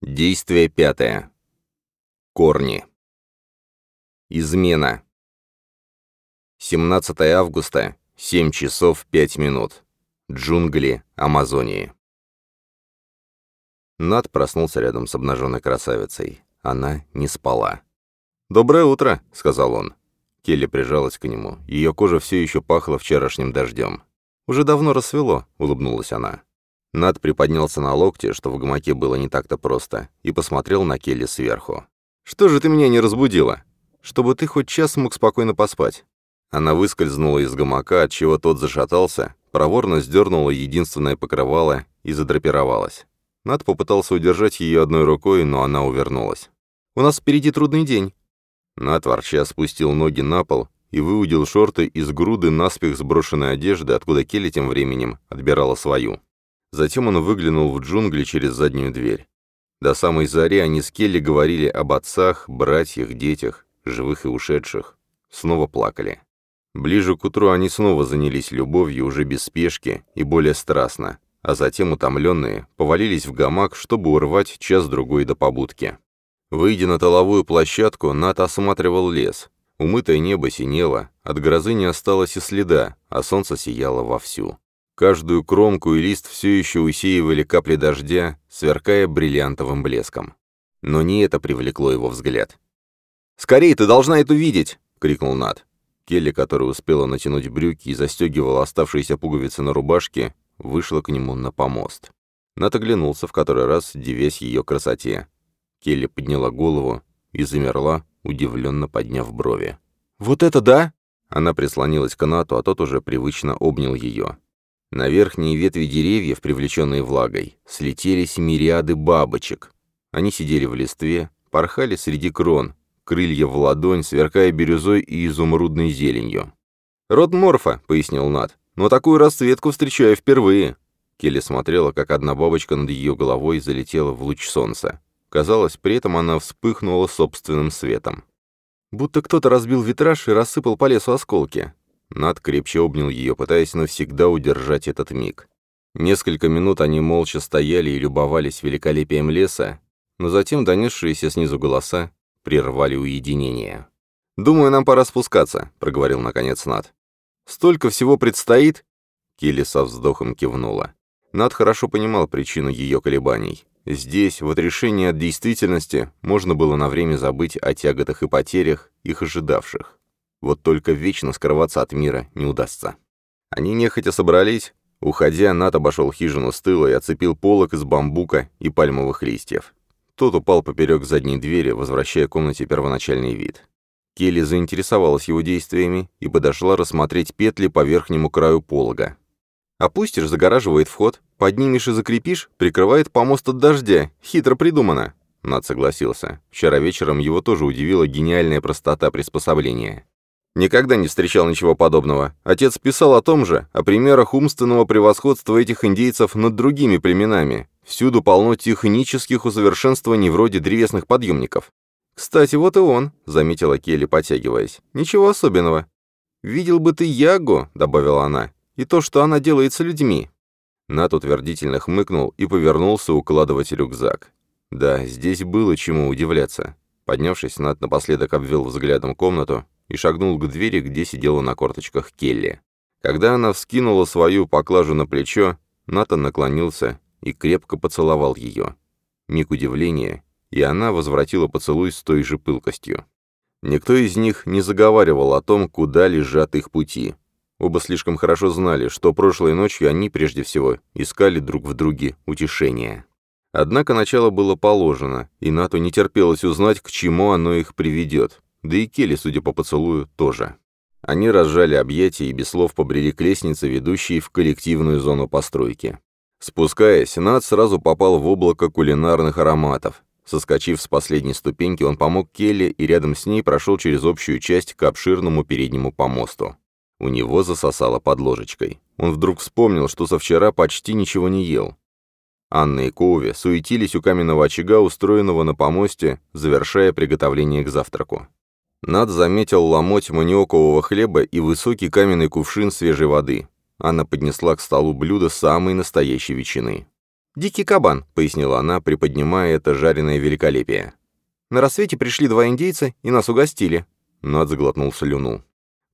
Действие пятое. Корни. Измена. 17 августа, 7 часов 5 минут. Джунгли Амазонии. Над проснулся рядом с обнаженной красавицей. Она не спала. «Доброе утро», — сказал он. Келли прижалась к нему. Ее кожа все еще пахла вчерашним дождем. «Уже давно рассвело», — улыбнулась она. Над приподнялся на локте, что в гамаке было не так-то просто, и посмотрел на Келли сверху. «Что же ты меня не разбудила? Чтобы ты хоть час мог спокойно поспать». Она выскользнула из гамака, от чего тот зашатался, проворно сдернула единственное покрывало и задрапировалась. Над попытался удержать ее одной рукой, но она увернулась. «У нас впереди трудный день». Над ворча спустил ноги на пол и выудил шорты из груды наспех сброшенной одежды, откуда Келли тем временем отбирала свою. Затем он выглянул в джунгли через заднюю дверь. До самой зари они с Келли говорили об отцах, братьях, детях, живых и ушедших. Снова плакали. Ближе к утру они снова занялись любовью уже без спешки и более страстно, а затем, утомленные, повалились в гамак, чтобы урвать час-другой до побудки. Выйдя на толовую площадку, Нат осматривал лес. Умытое небо синело, от грозы не осталось и следа, а солнце сияло вовсю. Каждую кромку и лист все еще усеивали капли дождя, сверкая бриллиантовым блеском. Но не это привлекло его взгляд. «Скорей, ты должна это видеть!» — крикнул Над. Келли, которая успела натянуть брюки и застегивала оставшиеся пуговицы на рубашке, вышла к нему на помост. Нат оглянулся в который раз, девясь ее красоте. Келли подняла голову и замерла, удивленно подняв брови. «Вот это да!» Она прислонилась к Нату, а тот уже привычно обнял ее. На верхние ветви деревьев, привлеченные влагой, слетелись мириады бабочек. Они сидели в листве, порхали среди крон, крылья в ладонь, сверкая бирюзой и изумрудной зеленью. «Род морфа», — пояснил Над, — «но такую расцветку встречаю впервые». Келли смотрела, как одна бабочка над ее головой залетела в луч солнца. Казалось, при этом она вспыхнула собственным светом. Будто кто-то разбил витраж и рассыпал по лесу осколки. Над крепче обнял ее, пытаясь навсегда удержать этот миг. Несколько минут они молча стояли и любовались великолепием леса, но затем донесшиеся снизу голоса прервали уединение. «Думаю, нам пора спускаться», — проговорил наконец Над. «Столько всего предстоит?» Килли со вздохом кивнула. Над хорошо понимал причину ее колебаний. Здесь, в отрешении от действительности, можно было на время забыть о тяготах и потерях, их ожидавших. Вот только вечно скрываться от мира не удастся. Они нехотя собрались. Уходя, Нат обошел хижину с тыла и оцепил полок из бамбука и пальмовых листьев. Тот упал поперек задней двери, возвращая комнате первоначальный вид. Келли заинтересовалась его действиями и подошла рассмотреть петли по верхнему краю полога. «Опустишь, загораживает вход, поднимешь и закрепишь, прикрывает помост от дождя. Хитро придумано». Над согласился. Вчера вечером его тоже удивила гениальная простота приспособления. Никогда не встречал ничего подобного. Отец писал о том же, о примерах умственного превосходства этих индейцев над другими племенами. Всюду полно технических усовершенствований вроде древесных подъемников. «Кстати, вот и он», — заметила Келли, потягиваясь. «Ничего особенного». «Видел бы ты Ягу», — добавила она, — «и то, что она делает с людьми». Нат утвердительно хмыкнул и повернулся укладывать рюкзак. Да, здесь было чему удивляться. Поднявшись, Нат напоследок обвел взглядом комнату и шагнул к двери, где сидела на корточках Келли. Когда она вскинула свою поклажу на плечо, Натан наклонился и крепко поцеловал ее. Миг удивления, и она возвратила поцелуй с той же пылкостью. Никто из них не заговаривал о том, куда лежат их пути. Оба слишком хорошо знали, что прошлой ночью они, прежде всего, искали друг в друге утешения. Однако начало было положено, и Нату не терпелось узнать, к чему оно их приведет. Да и Келли, судя по поцелую, тоже. Они разжали объятия и без слов побрели к лестнице, ведущей в коллективную зону постройки. Спускаясь, Над сразу попал в облако кулинарных ароматов. Соскочив с последней ступеньки, он помог Келли и рядом с ней прошел через общую часть к обширному переднему помосту. У него засосало под ложечкой. Он вдруг вспомнил, что со вчера почти ничего не ел. Анна и Коуви суетились у каменного очага, устроенного на помосте, завершая приготовление к завтраку. Над заметил ломоть маниокового хлеба и высокий каменный кувшин свежей воды. Анна поднесла к столу блюдо самой настоящей ветчины. «Дикий кабан», — пояснила она, приподнимая это жареное великолепие. «На рассвете пришли два индейца и нас угостили». Над заглотнул слюну.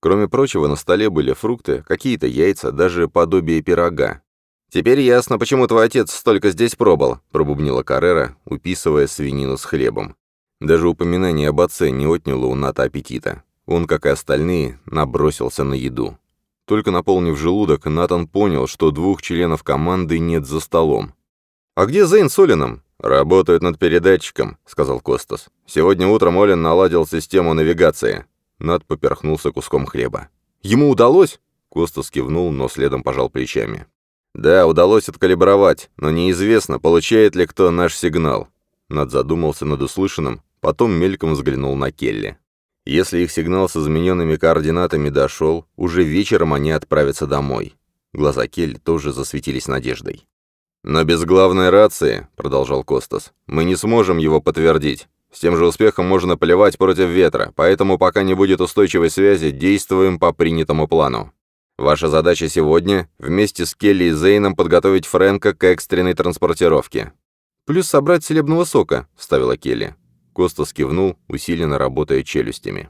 Кроме прочего, на столе были фрукты, какие-то яйца, даже подобие пирога. «Теперь ясно, почему твой отец столько здесь пробыл», — пробубнила Каррера, уписывая свинину с хлебом. Даже упоминание об отце не отняло у Ната аппетита. Он, как и остальные, набросился на еду. Только наполнив желудок, Натан понял, что двух членов команды нет за столом. «А где Зейн с Олином?» «Работают над передатчиком», — сказал Костас. «Сегодня утром Олин наладил систему навигации. Над поперхнулся куском хлеба. «Ему удалось?» Костас кивнул, но следом пожал плечами. «Да, удалось откалибровать, но неизвестно, получает ли кто наш сигнал». Над задумался над услышанным, потом мельком взглянул на Келли. Если их сигнал с измененными координатами дошел, уже вечером они отправятся домой. Глаза Келли тоже засветились надеждой. «Но без главной рации», — продолжал Костас, — «мы не сможем его подтвердить. С тем же успехом можно поливать против ветра, поэтому пока не будет устойчивой связи, действуем по принятому плану. Ваша задача сегодня — вместе с Келли и Зейном подготовить Фрэнка к экстренной транспортировке. «Плюс собрать целебного сока», — вставила Келли. Костас кивнул, усиленно работая челюстями.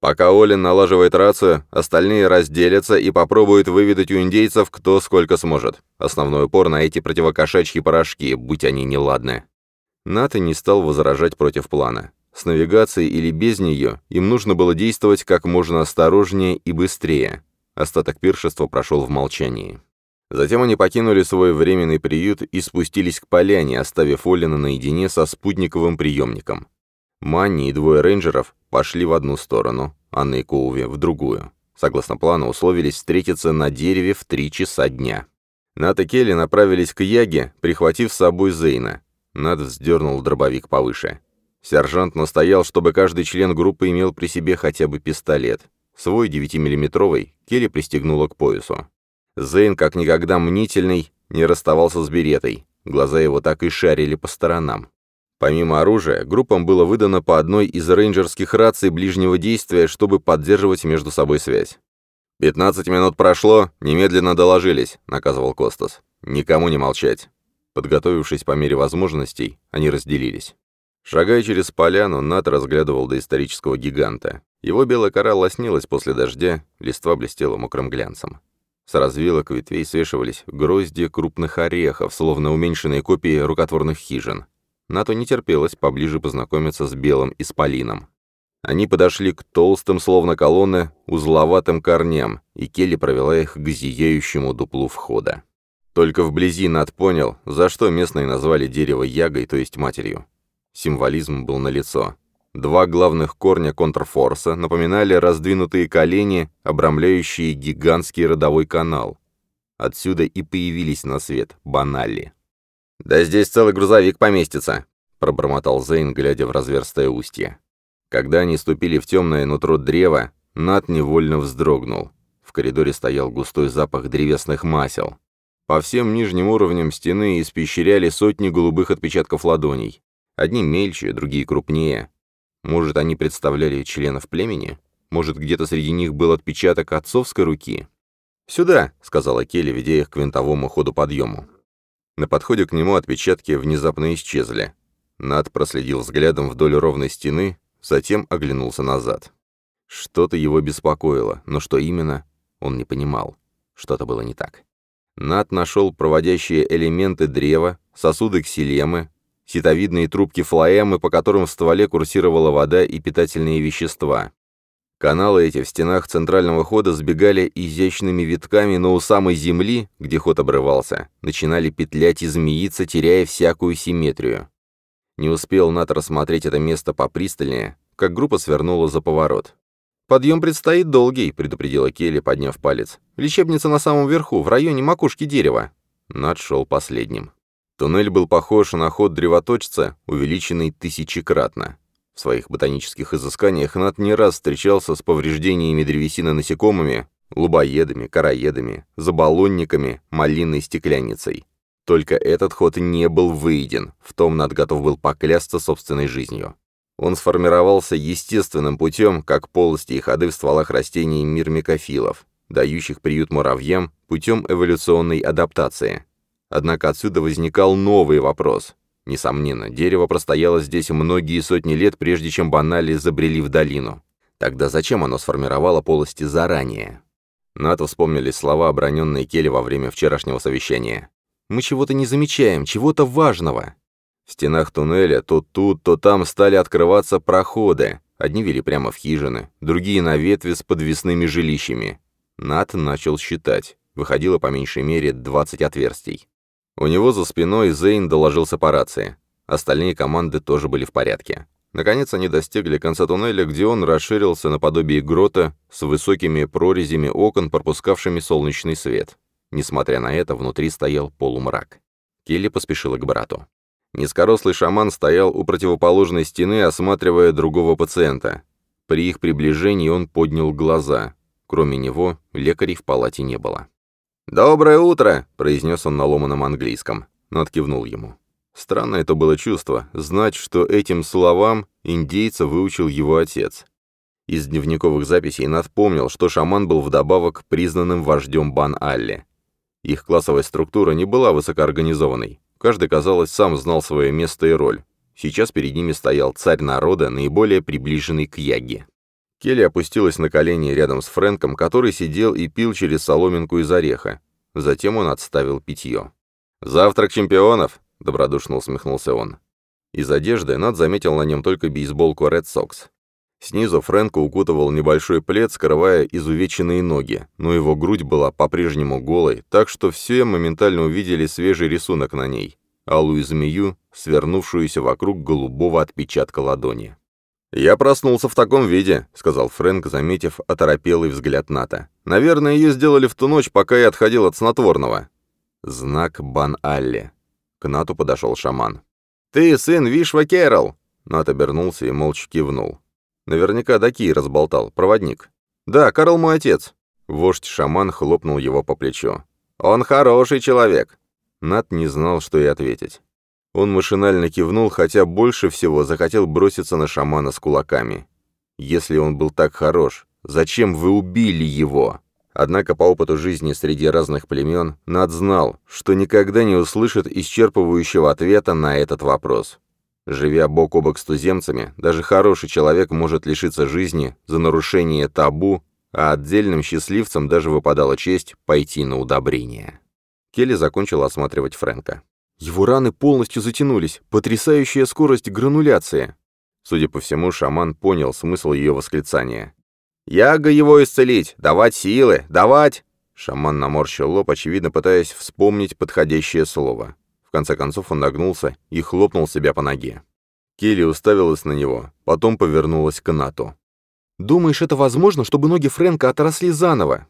«Пока Олин налаживает рацию, остальные разделятся и попробуют выведать у индейцев кто сколько сможет. Основной упор на эти противокошачьи порошки, будь они неладны. НАТО не стал возражать против плана. С навигацией или без нее им нужно было действовать как можно осторожнее и быстрее. Остаток пиршества прошел в молчании. Затем они покинули свой временный приют и спустились к поляне, оставив Оллина наедине со спутниковым приемником. Манни и двое рейнджеров пошли в одну сторону, Анна и Коуви — в другую. Согласно плану, условились встретиться на дереве в три часа дня. Ната и Келли направились к Яге, прихватив с собой Зейна. Над вздернул дробовик повыше. Сержант настоял, чтобы каждый член группы имел при себе хотя бы пистолет. Свой 9-миллиметровый Келли пристегнула к поясу. Зейн, как никогда мнительный, не расставался с беретой. Глаза его так и шарили по сторонам. Помимо оружия, группам было выдано по одной из рейнджерских раций ближнего действия, чтобы поддерживать между собой связь. «Пятнадцать минут прошло, немедленно доложились», — наказывал Костас. «Никому не молчать». Подготовившись по мере возможностей, они разделились. Шагая через поляну, Нат разглядывал доисторического гиганта. Его белая кора лоснилась после дождя, листва блестела мокрым глянцем. С развилок ветвей свешивались грозди крупных орехов, словно уменьшенные копии рукотворных хижин. Нату не терпелось поближе познакомиться с белым исполином. Они подошли к толстым, словно колонны, узловатым корням, и Келли провела их к зияющему дуплу входа. Только вблизи Над понял, за что местные назвали дерево ягой, то есть матерью. Символизм был налицо. Два главных корня контрфорса напоминали раздвинутые колени, обрамляющие гигантский родовой канал. Отсюда и появились на свет банали. «Да здесь целый грузовик поместится», — пробормотал Зейн, глядя в разверстое устье. Когда они ступили в темное нутро древа, Над невольно вздрогнул. В коридоре стоял густой запах древесных масел. По всем нижним уровням стены испещряли сотни голубых отпечатков ладоней. Одни мельче, другие крупнее. Может, они представляли членов племени? Может, где-то среди них был отпечаток отцовской руки? «Сюда», — сказала Келли, ведя их к винтовому ходу подъему. На подходе к нему отпечатки внезапно исчезли. Над проследил взглядом вдоль ровной стены, затем оглянулся назад. Что-то его беспокоило, но что именно, он не понимал. Что-то было не так. Нат нашел проводящие элементы древа, сосуды ксилемы, ситовидные трубки флоэмы, по которым в стволе курсировала вода и питательные вещества. Каналы эти в стенах центрального хода сбегали изящными витками, но у самой земли, где ход обрывался, начинали петлять и змеиться, теряя всякую симметрию. Не успел Нат рассмотреть это место попристальнее, как группа свернула за поворот. «Подъем предстоит долгий», — предупредила Келли, подняв палец. «Лечебница на самом верху, в районе макушки дерева». Над шел последним. Туннель был похож на ход древоточца, увеличенный тысячекратно. В своих ботанических изысканиях Над не раз встречался с повреждениями древесины насекомыми, лубоедами, короедами, забалонниками, малинной стеклянницей. Только этот ход не был выеден, в том Над готов был поклясться собственной жизнью. Он сформировался естественным путем, как полости и ходы в стволах растений мир микофилов, дающих приют муравьям путем эволюционной адаптации. Однако отсюда возникал новый вопрос. Несомненно, дерево простояло здесь многие сотни лет, прежде чем банали забрели в долину. Тогда зачем оно сформировало полости заранее? Нато вспомнили слова, оброненные Келли во время вчерашнего совещания. «Мы чего-то не замечаем, чего-то важного». В стенах туннеля то тут, то там стали открываться проходы. Одни вели прямо в хижины, другие на ветви с подвесными жилищами. Нат начал считать. Выходило по меньшей мере 20 отверстий. У него за спиной Зейн доложился по рации. Остальные команды тоже были в порядке. Наконец они достигли конца туннеля, где он расширился наподобие грота с высокими прорезями окон, пропускавшими солнечный свет. Несмотря на это, внутри стоял полумрак. Келли поспешила к брату. Низкорослый шаман стоял у противоположной стены, осматривая другого пациента. При их приближении он поднял глаза. Кроме него, лекарей в палате не было. «Доброе утро!» — произнес он на ломаном английском. Над кивнул ему. Странно это было чувство, знать, что этим словам индейца выучил его отец. Из дневниковых записей Над помнил, что шаман был вдобавок признанным вождем Бан-Алли. Их классовая структура не была высокоорганизованной. Каждый, казалось, сам знал свое место и роль. Сейчас перед ними стоял царь народа, наиболее приближенный к Яге. Келли опустилась на колени рядом с Фрэнком, который сидел и пил через соломинку из ореха. Затем он отставил питье. «Завтрак чемпионов!» — добродушно усмехнулся он. Из одежды Над заметил на нем только бейсболку Red Sox. Снизу Фрэнка укутывал небольшой плед, скрывая изувеченные ноги, но его грудь была по-прежнему голой, так что все моментально увидели свежий рисунок на ней — алую змею, свернувшуюся вокруг голубого отпечатка ладони. «Я проснулся в таком виде», — сказал Фрэнк, заметив оторопелый взгляд Ната. «Наверное, ее сделали в ту ночь, пока я отходил от снотворного». Знак Бан-Алли. К Нату подошел шаман. «Ты сын Вишва Керол!» Нат обернулся и молча кивнул. Наверняка Даки разболтал, проводник. «Да, Карл мой отец». Вождь-шаман хлопнул его по плечу. «Он хороший человек». Нат не знал, что и ответить. Он машинально кивнул, хотя больше всего захотел броситься на шамана с кулаками. «Если он был так хорош, зачем вы убили его?» Однако по опыту жизни среди разных племен Над знал, что никогда не услышит исчерпывающего ответа на этот вопрос. Живя бок о бок с туземцами, даже хороший человек может лишиться жизни за нарушение табу, а отдельным счастливцам даже выпадала честь пойти на удобрение. Келли закончил осматривать Фрэнка. Его раны полностью затянулись, потрясающая скорость грануляции. Судя по всему, шаман понял смысл ее восклицания. Яга его исцелить! Давать силы! Давать!» Шаман наморщил лоб, очевидно пытаясь вспомнить подходящее слово. В конце концов он нагнулся и хлопнул себя по ноге. Келли уставилась на него, потом повернулась к Нату. «Думаешь, это возможно, чтобы ноги Фрэнка отросли заново?»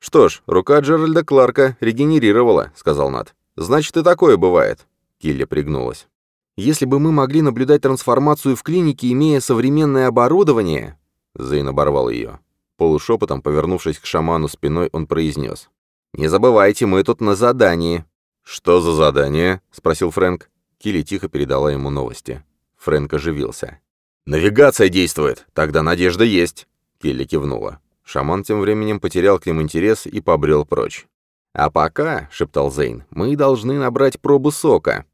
«Что ж, рука Джеральда Кларка регенерировала», — сказал Нат. «Значит, и такое бывает». Келли пригнулась. «Если бы мы могли наблюдать трансформацию в клинике, имея современное оборудование, Зейн оборвал ее. Полушепотом, повернувшись к шаману спиной, он произнес. «Не забывайте, мы тут на задании». «Что за задание?» — спросил Фрэнк. Килли тихо передала ему новости. Фрэнк оживился. «Навигация действует! Тогда надежда есть!» Келли кивнула. Шаман тем временем потерял к ним интерес и побрел прочь. «А пока», — шептал Зейн, — «мы должны набрать пробу сока».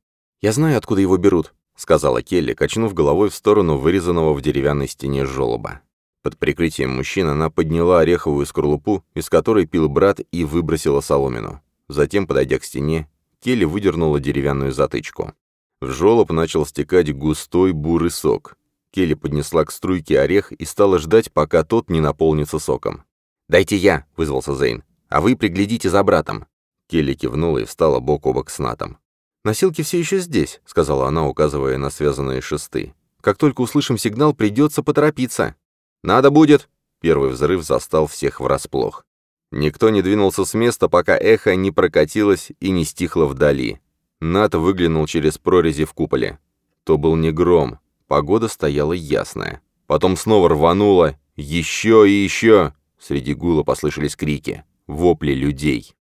«Я знаю, откуда его берут», — сказала Келли, качнув головой в сторону вырезанного в деревянной стене желоба. Под прикрытием мужчин она подняла ореховую скорлупу, из которой пил брат, и выбросила соломину. Затем, подойдя к стене, Келли выдернула деревянную затычку. В жёлоб начал стекать густой бурый сок. Келли поднесла к струйке орех и стала ждать, пока тот не наполнится соком. «Дайте я!» — вызвался Зейн. «А вы приглядите за братом!» Келли кивнула и встала бок о бок с Натом. «Носилки все еще здесь», — сказала она, указывая на связанные шесты. «Как только услышим сигнал, придется поторопиться». «Надо будет!» Первый взрыв застал всех врасплох. Никто не двинулся с места, пока эхо не прокатилось и не стихло вдали. Нат выглянул через прорези в куполе. То был не гром, погода стояла ясная. Потом снова рвануло, еще и еще. Среди гула послышались крики, вопли людей.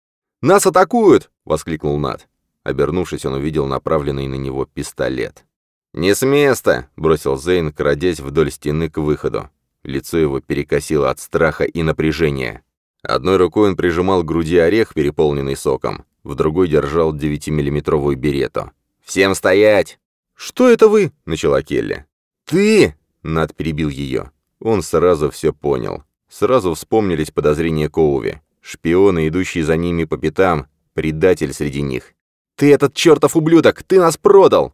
«Нас атакуют!» — воскликнул Нат. Обернувшись, он увидел направленный на него пистолет. «Не с места!» — бросил Зейн, крадясь вдоль стены к выходу. Лицо его перекосило от страха и напряжения. Одной рукой он прижимал к груди орех, переполненный соком. в другой держал 9-миллиметровую берету. «Всем стоять!» «Что это вы?» — начала Келли. «Ты!» — Над перебил ее. Он сразу все понял. Сразу вспомнились подозрения Коуви. Шпионы, идущие за ними по пятам, предатель среди них. «Ты этот чертов ублюдок! Ты нас продал!»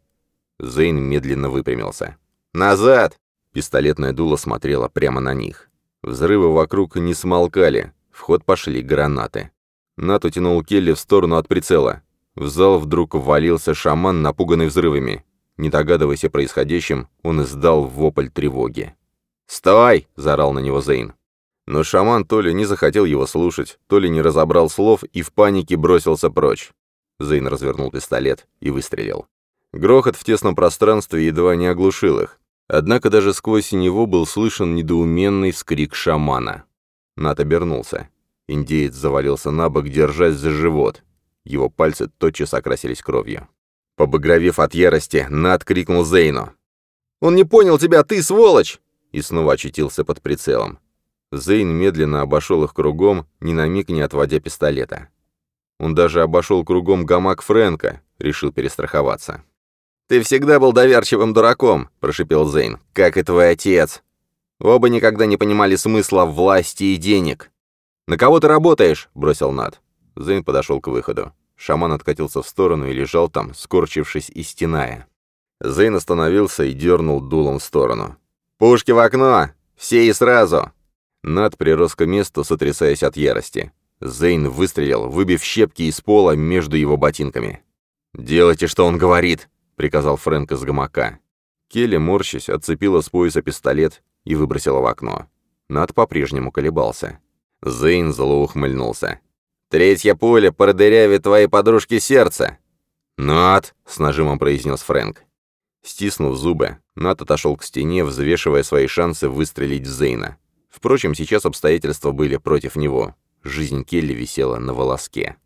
Зейн медленно выпрямился. «Назад!» Пистолетное дуло смотрело прямо на них. Взрывы вокруг не смолкали. В ход пошли гранаты. Нат утянул Келли в сторону от прицела. В зал вдруг ввалился шаман, напуганный взрывами. Не догадываясь о происходящем, он издал вопль тревоги. «Стой!» — заорал на него Зейн. Но шаман то ли не захотел его слушать, то ли не разобрал слов и в панике бросился прочь. Зейн развернул пистолет и выстрелил. Грохот в тесном пространстве едва не оглушил их. Однако даже сквозь него был слышен недоуменный скрик шамана. Нат обернулся. Индеец завалился на бок, держась за живот. Его пальцы тотчас окрасились кровью. Побагровев от ярости, Нат крикнул Зейну. «Он не понял тебя, ты сволочь!» И снова очутился под прицелом. Зейн медленно обошел их кругом, ни на миг не отводя пистолета. Он даже обошел кругом гамак Фрэнка, решил перестраховаться. «Ты всегда был доверчивым дураком», — прошипел Зейн, — «как и твой отец. Оба никогда не понимали смысла власти и денег». «На кого ты работаешь?» — бросил Над. Зейн подошел к выходу. Шаман откатился в сторону и лежал там, скорчившись и стеная. Зейн остановился и дернул дулом в сторону. «Пушки в окно! Все и сразу!» Над прирос к месту, сотрясаясь от ярости. Зейн выстрелил, выбив щепки из пола между его ботинками. «Делайте, что он говорит!» — приказал Фрэнк из гамака. Келли, морщась, отцепила с пояса пистолет и выбросила в окно. Над по-прежнему колебался. Зейн зло ухмыльнулся. «Третья пуля продырявит твоей подружке сердце!» «Над!» — с нажимом произнес Фрэнк. Стиснув зубы, Нат отошел к стене, взвешивая свои шансы выстрелить в Зейна. Впрочем, сейчас обстоятельства были против него. Жизнь Келли висела на волоске.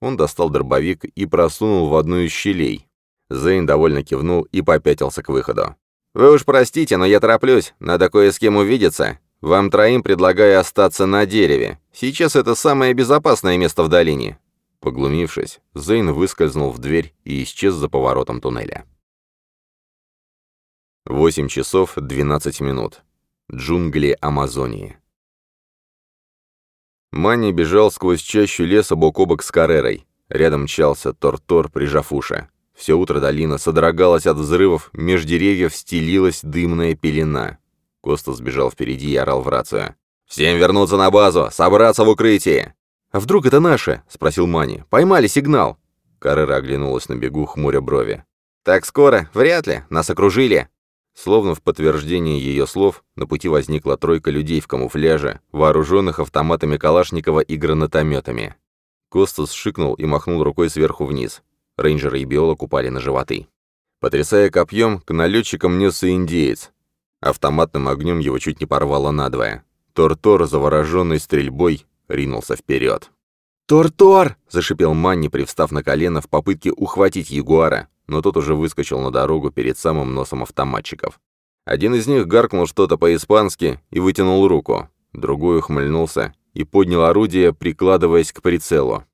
Он достал дробовик и просунул в одну из щелей. Зейн довольно кивнул и попятился к выходу. «Вы уж простите, но я тороплюсь. Надо кое с кем увидеться. Вам троим предлагаю остаться на дереве. Сейчас это самое безопасное место в долине». Поглумившись, Зейн выскользнул в дверь и исчез за поворотом туннеля. 8 часов 12 минут. Джунгли Амазонии. Манни бежал сквозь чащу леса бок о бок с Карерой. Рядом мчался Тор-Тор, прижав уши. Все утро долина содрогалась от взрывов, меж деревьев стелилась дымная пелена. Коста сбежал впереди и орал в рацию. «Всем вернуться на базу! Собраться в укрытии!» «А вдруг это наше?» — спросил Мани. «Поймали сигнал!» Каррера оглянулась на бегу, хмуря брови. «Так скоро? Вряд ли. Нас окружили!» Словно в подтверждение ее слов, на пути возникла тройка людей в камуфляже, вооруженных автоматами Калашникова и гранатометами. Костас шикнул и махнул рукой сверху вниз. Рейнджеры и биолог упали на животы. Потрясая копьем, к налетчикам несся индеец. Автоматным огнем его чуть не порвало надвое. Тор-Тор, завороженный стрельбой, ринулся вперед. «Тор-Тор!» — зашипел Манни, привстав на колено в попытке ухватить ягуара, но тот уже выскочил на дорогу перед самым носом автоматчиков. Один из них гаркнул что-то по-испански и вытянул руку. Другой ухмыльнулся и поднял орудие, прикладываясь к прицелу.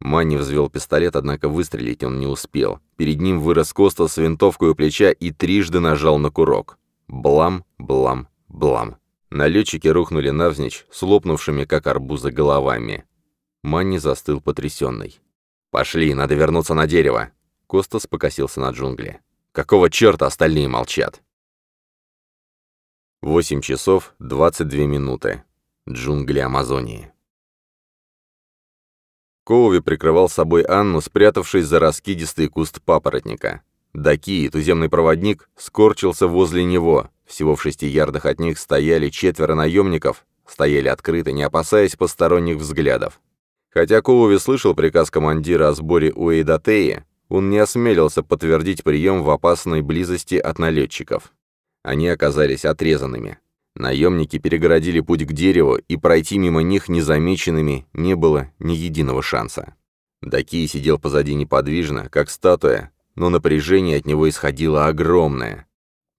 Манни взвел пистолет, однако выстрелить он не успел. Перед ним вырос Коста с винтовкой у плеча и трижды нажал на курок. Блам, блам, блам. Налетчики рухнули навзничь, слопнувшими, как арбузы, головами. Манни застыл потрясенный. «Пошли, надо вернуться на дерево!» Костас покосился на джунгли. «Какого черта остальные молчат?» 8 часов 22 минуты. Джунгли Амазонии. Коуви прикрывал собой Анну, спрятавшись за раскидистый куст папоротника. Даки, туземный проводник, скорчился возле него. Всего в шести ярдах от них стояли четверо наемников, стояли открыто, не опасаясь посторонних взглядов. Хотя Коуви слышал приказ командира о сборе у Эйдатеи, он не осмелился подтвердить прием в опасной близости от налетчиков. Они оказались отрезанными. Наемники перегородили путь к дереву, и пройти мимо них незамеченными не было ни единого шанса. Даки сидел позади неподвижно, как статуя, но напряжение от него исходило огромное.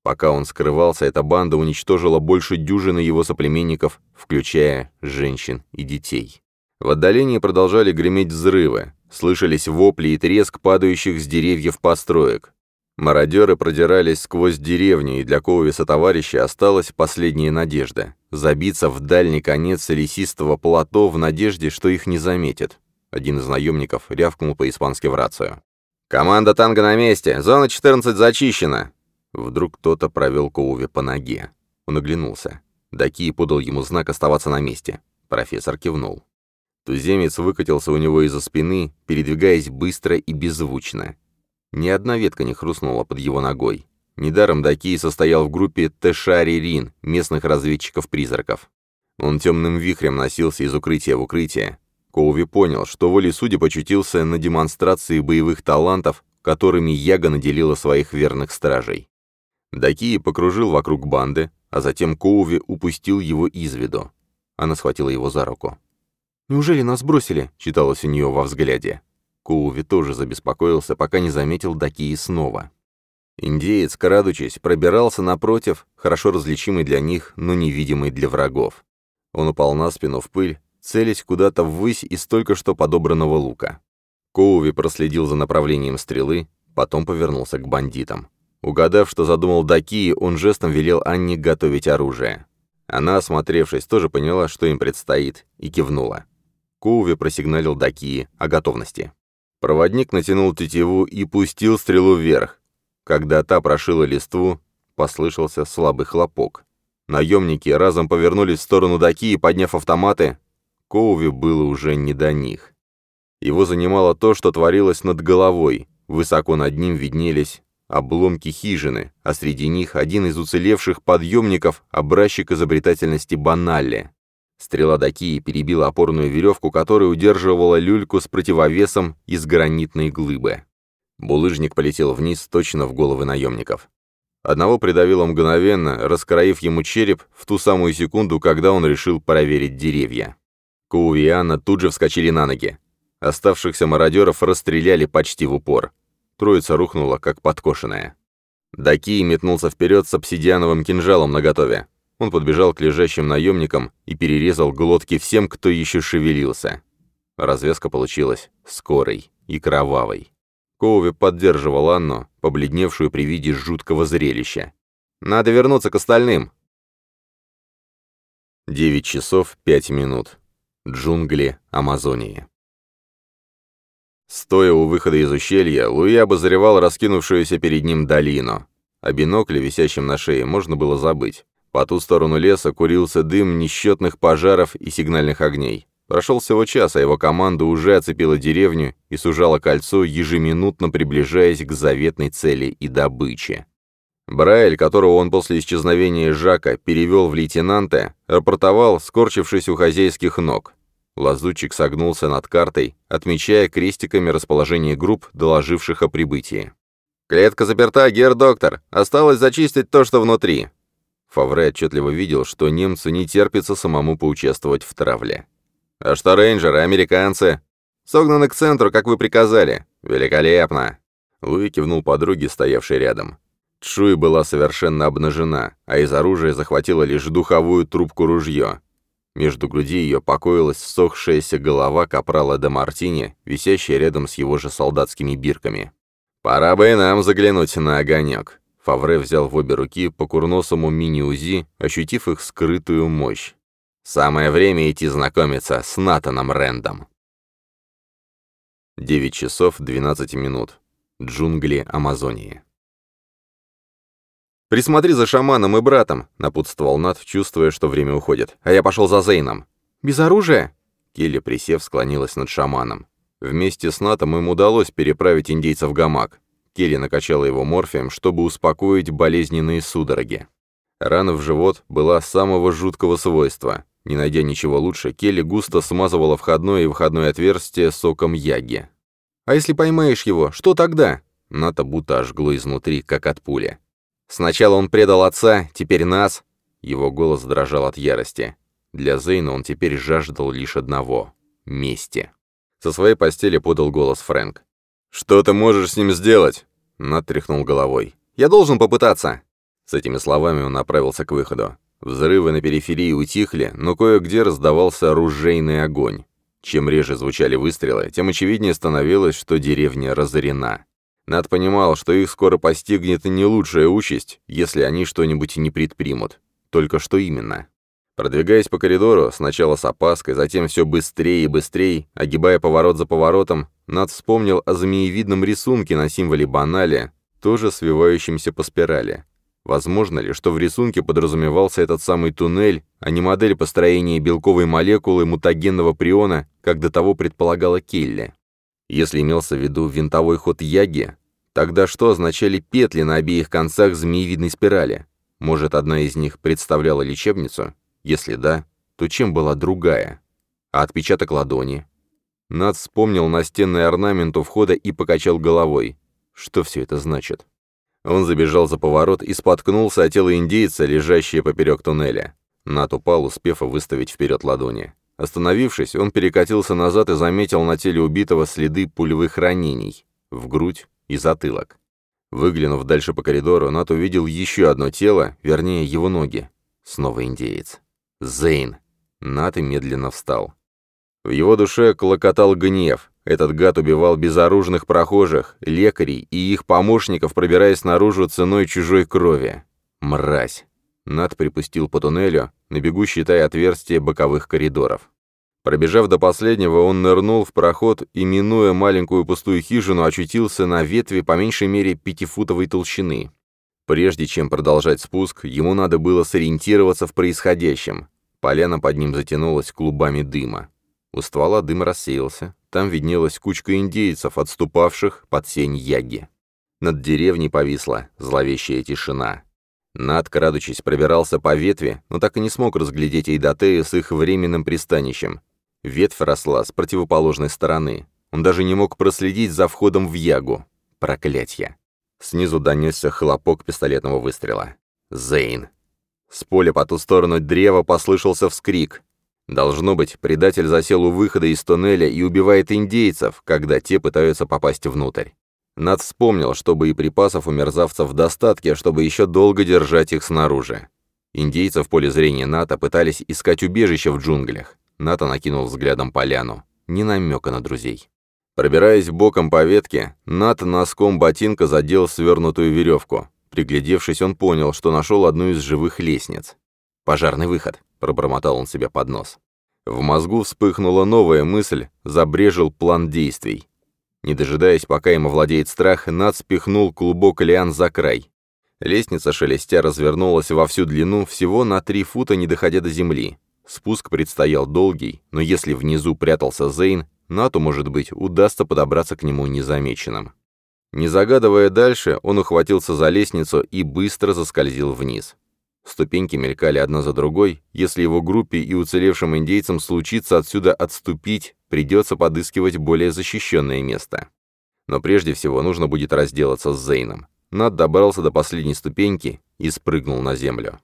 Пока он скрывался, эта банда уничтожила больше дюжины его соплеменников, включая женщин и детей. В отдалении продолжали греметь взрывы. Слышались вопли и треск падающих с деревьев построек. Мародеры продирались сквозь деревню, и для Коувиса товарища осталась последняя надежда — забиться в дальний конец лесистого плато в надежде, что их не заметят. Один из наемников рявкнул по-испански в рацию. «Команда танго на месте! Зона 14 зачищена!» Вдруг кто-то провел Коуви по ноге. Он оглянулся. Даки подал ему знак оставаться на месте. Профессор кивнул. Туземец выкатился у него из-за спины, передвигаясь быстро и беззвучно. Ни одна ветка не хрустнула под его ногой. Недаром Даки состоял в группе Тэшари Рин, местных разведчиков-призраков. Он темным вихрем носился из укрытия в укрытие. Коуви понял, что волей судеб очутился на демонстрации боевых талантов, которыми Яга наделила своих верных стражей. Даки покружил вокруг банды, а затем Коуви упустил его из виду. Она схватила его за руку. «Неужели нас бросили?» — читалось у нее во взгляде. Коуви тоже забеспокоился, пока не заметил Дакии снова. Индеец, крадучись, пробирался напротив, хорошо различимый для них, но невидимый для врагов. Он упал на спину в пыль, целясь куда-то ввысь из только что подобранного лука. Коуви проследил за направлением стрелы, потом повернулся к бандитам. Угадав, что задумал Дакии, он жестом велел Анне готовить оружие. Она, осмотревшись, тоже поняла, что им предстоит, и кивнула. Коуви просигналил Дакии о готовности. Проводник натянул тетиву и пустил стрелу вверх. Когда та прошила листву, послышался слабый хлопок. Наемники разом повернулись в сторону Даки и, подняв автоматы, Коуви было уже не до них. Его занимало то, что творилось над головой. Высоко над ним виднелись обломки хижины, а среди них один из уцелевших подъемников, образчик изобретательности Баналли. Стрела Дакии перебила опорную веревку, которая удерживала люльку с противовесом из гранитной глыбы. Булыжник полетел вниз точно в головы наемников. Одного придавило мгновенно, раскроив ему череп в ту самую секунду, когда он решил проверить деревья. Коуви и Анна тут же вскочили на ноги. Оставшихся мародеров расстреляли почти в упор. Троица рухнула, как подкошенная. Даки метнулся вперед с обсидиановым кинжалом наготове. Он подбежал к лежащим наемникам и перерезал глотки всем, кто еще шевелился. Развязка получилась скорой и кровавой. Коуви поддерживал Анну, побледневшую при виде жуткого зрелища. «Надо вернуться к остальным!» Девять часов пять минут. Джунгли Амазонии. Стоя у выхода из ущелья, Луи обозревал раскинувшуюся перед ним долину. О бинокле, висящем на шее, можно было забыть. По ту сторону леса курился дым несчетных пожаров и сигнальных огней. Прошел всего час, а его команда уже оцепила деревню и сужала кольцо, ежеминутно приближаясь к заветной цели и добыче. Брайль, которого он после исчезновения Жака перевел в лейтенанта, рапортовал, скорчившись у хозяйских ног. Лазутчик согнулся над картой, отмечая крестиками расположение групп, доложивших о прибытии. «Клетка заперта, гер-доктор. Осталось зачистить то, что внутри. Фавре отчетливо видел, что немцу не терпится самому поучаствовать в травле. «А что рейнджеры, американцы?» «Согнаны к центру, как вы приказали. Великолепно!» Луи кивнул подруге, стоявшей рядом. Чуи была совершенно обнажена, а из оружия захватила лишь духовую трубку-ружье. Между груди ее покоилась сохшаяся голова капрала де Мартини, висящая рядом с его же солдатскими бирками. «Пора бы и нам заглянуть на огонек», Фавре взял в обе руки по курносому мини-УЗИ, ощутив их скрытую мощь. Самое время идти знакомиться с Натаном Рэндом. 9 часов 12 минут. Джунгли Амазонии. «Присмотри за шаманом и братом», — напутствовал Нат, чувствуя, что время уходит. «А я пошел за Зейном». «Без оружия?» Келли, присев, склонилась над шаманом. Вместе с Натом им удалось переправить индейцев гамак. Келли накачала его морфием, чтобы успокоить болезненные судороги. Рана в живот была самого жуткого свойства. Не найдя ничего лучше, Келли густо смазывала входное и выходное отверстие соком яги. «А если поймаешь его, что тогда?» Ната будто ожгло изнутри, как от пули. «Сначала он предал отца, теперь нас!» Его голос дрожал от ярости. Для Зейна он теперь жаждал лишь одного — мести. Со своей постели подал голос Фрэнк. «Что ты можешь с ним сделать?» Нат тряхнул головой. «Я должен попытаться!» С этими словами он направился к выходу. Взрывы на периферии утихли, но кое-где раздавался оружейный огонь. Чем реже звучали выстрелы, тем очевиднее становилось, что деревня разорена. Над понимал, что их скоро постигнет не лучшая участь, если они что-нибудь не предпримут. Только что именно? Продвигаясь по коридору, сначала с опаской, затем все быстрее и быстрее, огибая поворот за поворотом, Над вспомнил о змеевидном рисунке на символе банали, тоже свивающемся по спирали. Возможно ли, что в рисунке подразумевался этот самый туннель, а не модель построения белковой молекулы мутагенного приона, как до того предполагала Келли? Если имелся в виду винтовой ход Яги, тогда что означали петли на обеих концах змеевидной спирали? Может, одна из них представляла лечебницу? Если да, то чем была другая? А отпечаток ладони? Над вспомнил настенный орнамент у входа и покачал головой. Что все это значит? Он забежал за поворот и споткнулся о тело индейца, лежащее поперек туннеля. Нат упал, успев выставить вперед ладони. Остановившись, он перекатился назад и заметил на теле убитого следы пулевых ранений в грудь и затылок. Выглянув дальше по коридору, Нат увидел еще одно тело, вернее, его ноги. Снова индеец. Зейн. Нат и медленно встал. В его душе клокотал гнев. Этот гад убивал безоружных прохожих, лекарей и их помощников, пробираясь наружу ценой чужой крови. Мразь. Над припустил по туннелю, на бегу считая отверстия боковых коридоров. Пробежав до последнего, он нырнул в проход и, минуя маленькую пустую хижину, очутился на ветви по меньшей мере пятифутовой толщины. Прежде чем продолжать спуск, ему надо было сориентироваться в происходящем. Поляна под ним затянулась клубами дыма. У ствола дым рассеялся, там виднелась кучка индейцев, отступавших под сень яги. Над деревней повисла зловещая тишина. Над, крадучись, пробирался по ветви, но так и не смог разглядеть Эйдатея с их временным пристанищем. Ветвь росла с противоположной стороны. Он даже не мог проследить за входом в ягу. Проклятье. Снизу донесся хлопок пистолетного выстрела. Зейн. С поля по ту сторону древа послышался вскрик. Должно быть, предатель засел у выхода из туннеля и убивает индейцев, когда те пытаются попасть внутрь. Над вспомнил, что боеприпасов у мерзавцев в достатке, чтобы еще долго держать их снаружи. Индейцы в поле зрения НАТО пытались искать убежище в джунглях. НАТО накинул взглядом поляну. Ни намека на друзей. Пробираясь боком по ветке, Нат носком ботинка задел свернутую веревку. Приглядевшись, он понял, что нашел одну из живых лестниц. «Пожарный выход», — пробормотал он себе под нос. В мозгу вспыхнула новая мысль, забрежил план действий. Не дожидаясь, пока им овладеет страх, Над спихнул клубок лиан за край. Лестница шелестя развернулась во всю длину, всего на три фута, не доходя до земли. Спуск предстоял долгий, но если внизу прятался Зейн, Нату, может быть, удастся подобраться к нему незамеченным. Не загадывая дальше, он ухватился за лестницу и быстро заскользил вниз. Ступеньки мелькали одна за другой. Если его группе и уцелевшим индейцам случится отсюда отступить, придется подыскивать более защищенное место. Но прежде всего нужно будет разделаться с Зейном. Над добрался до последней ступеньки и спрыгнул на землю.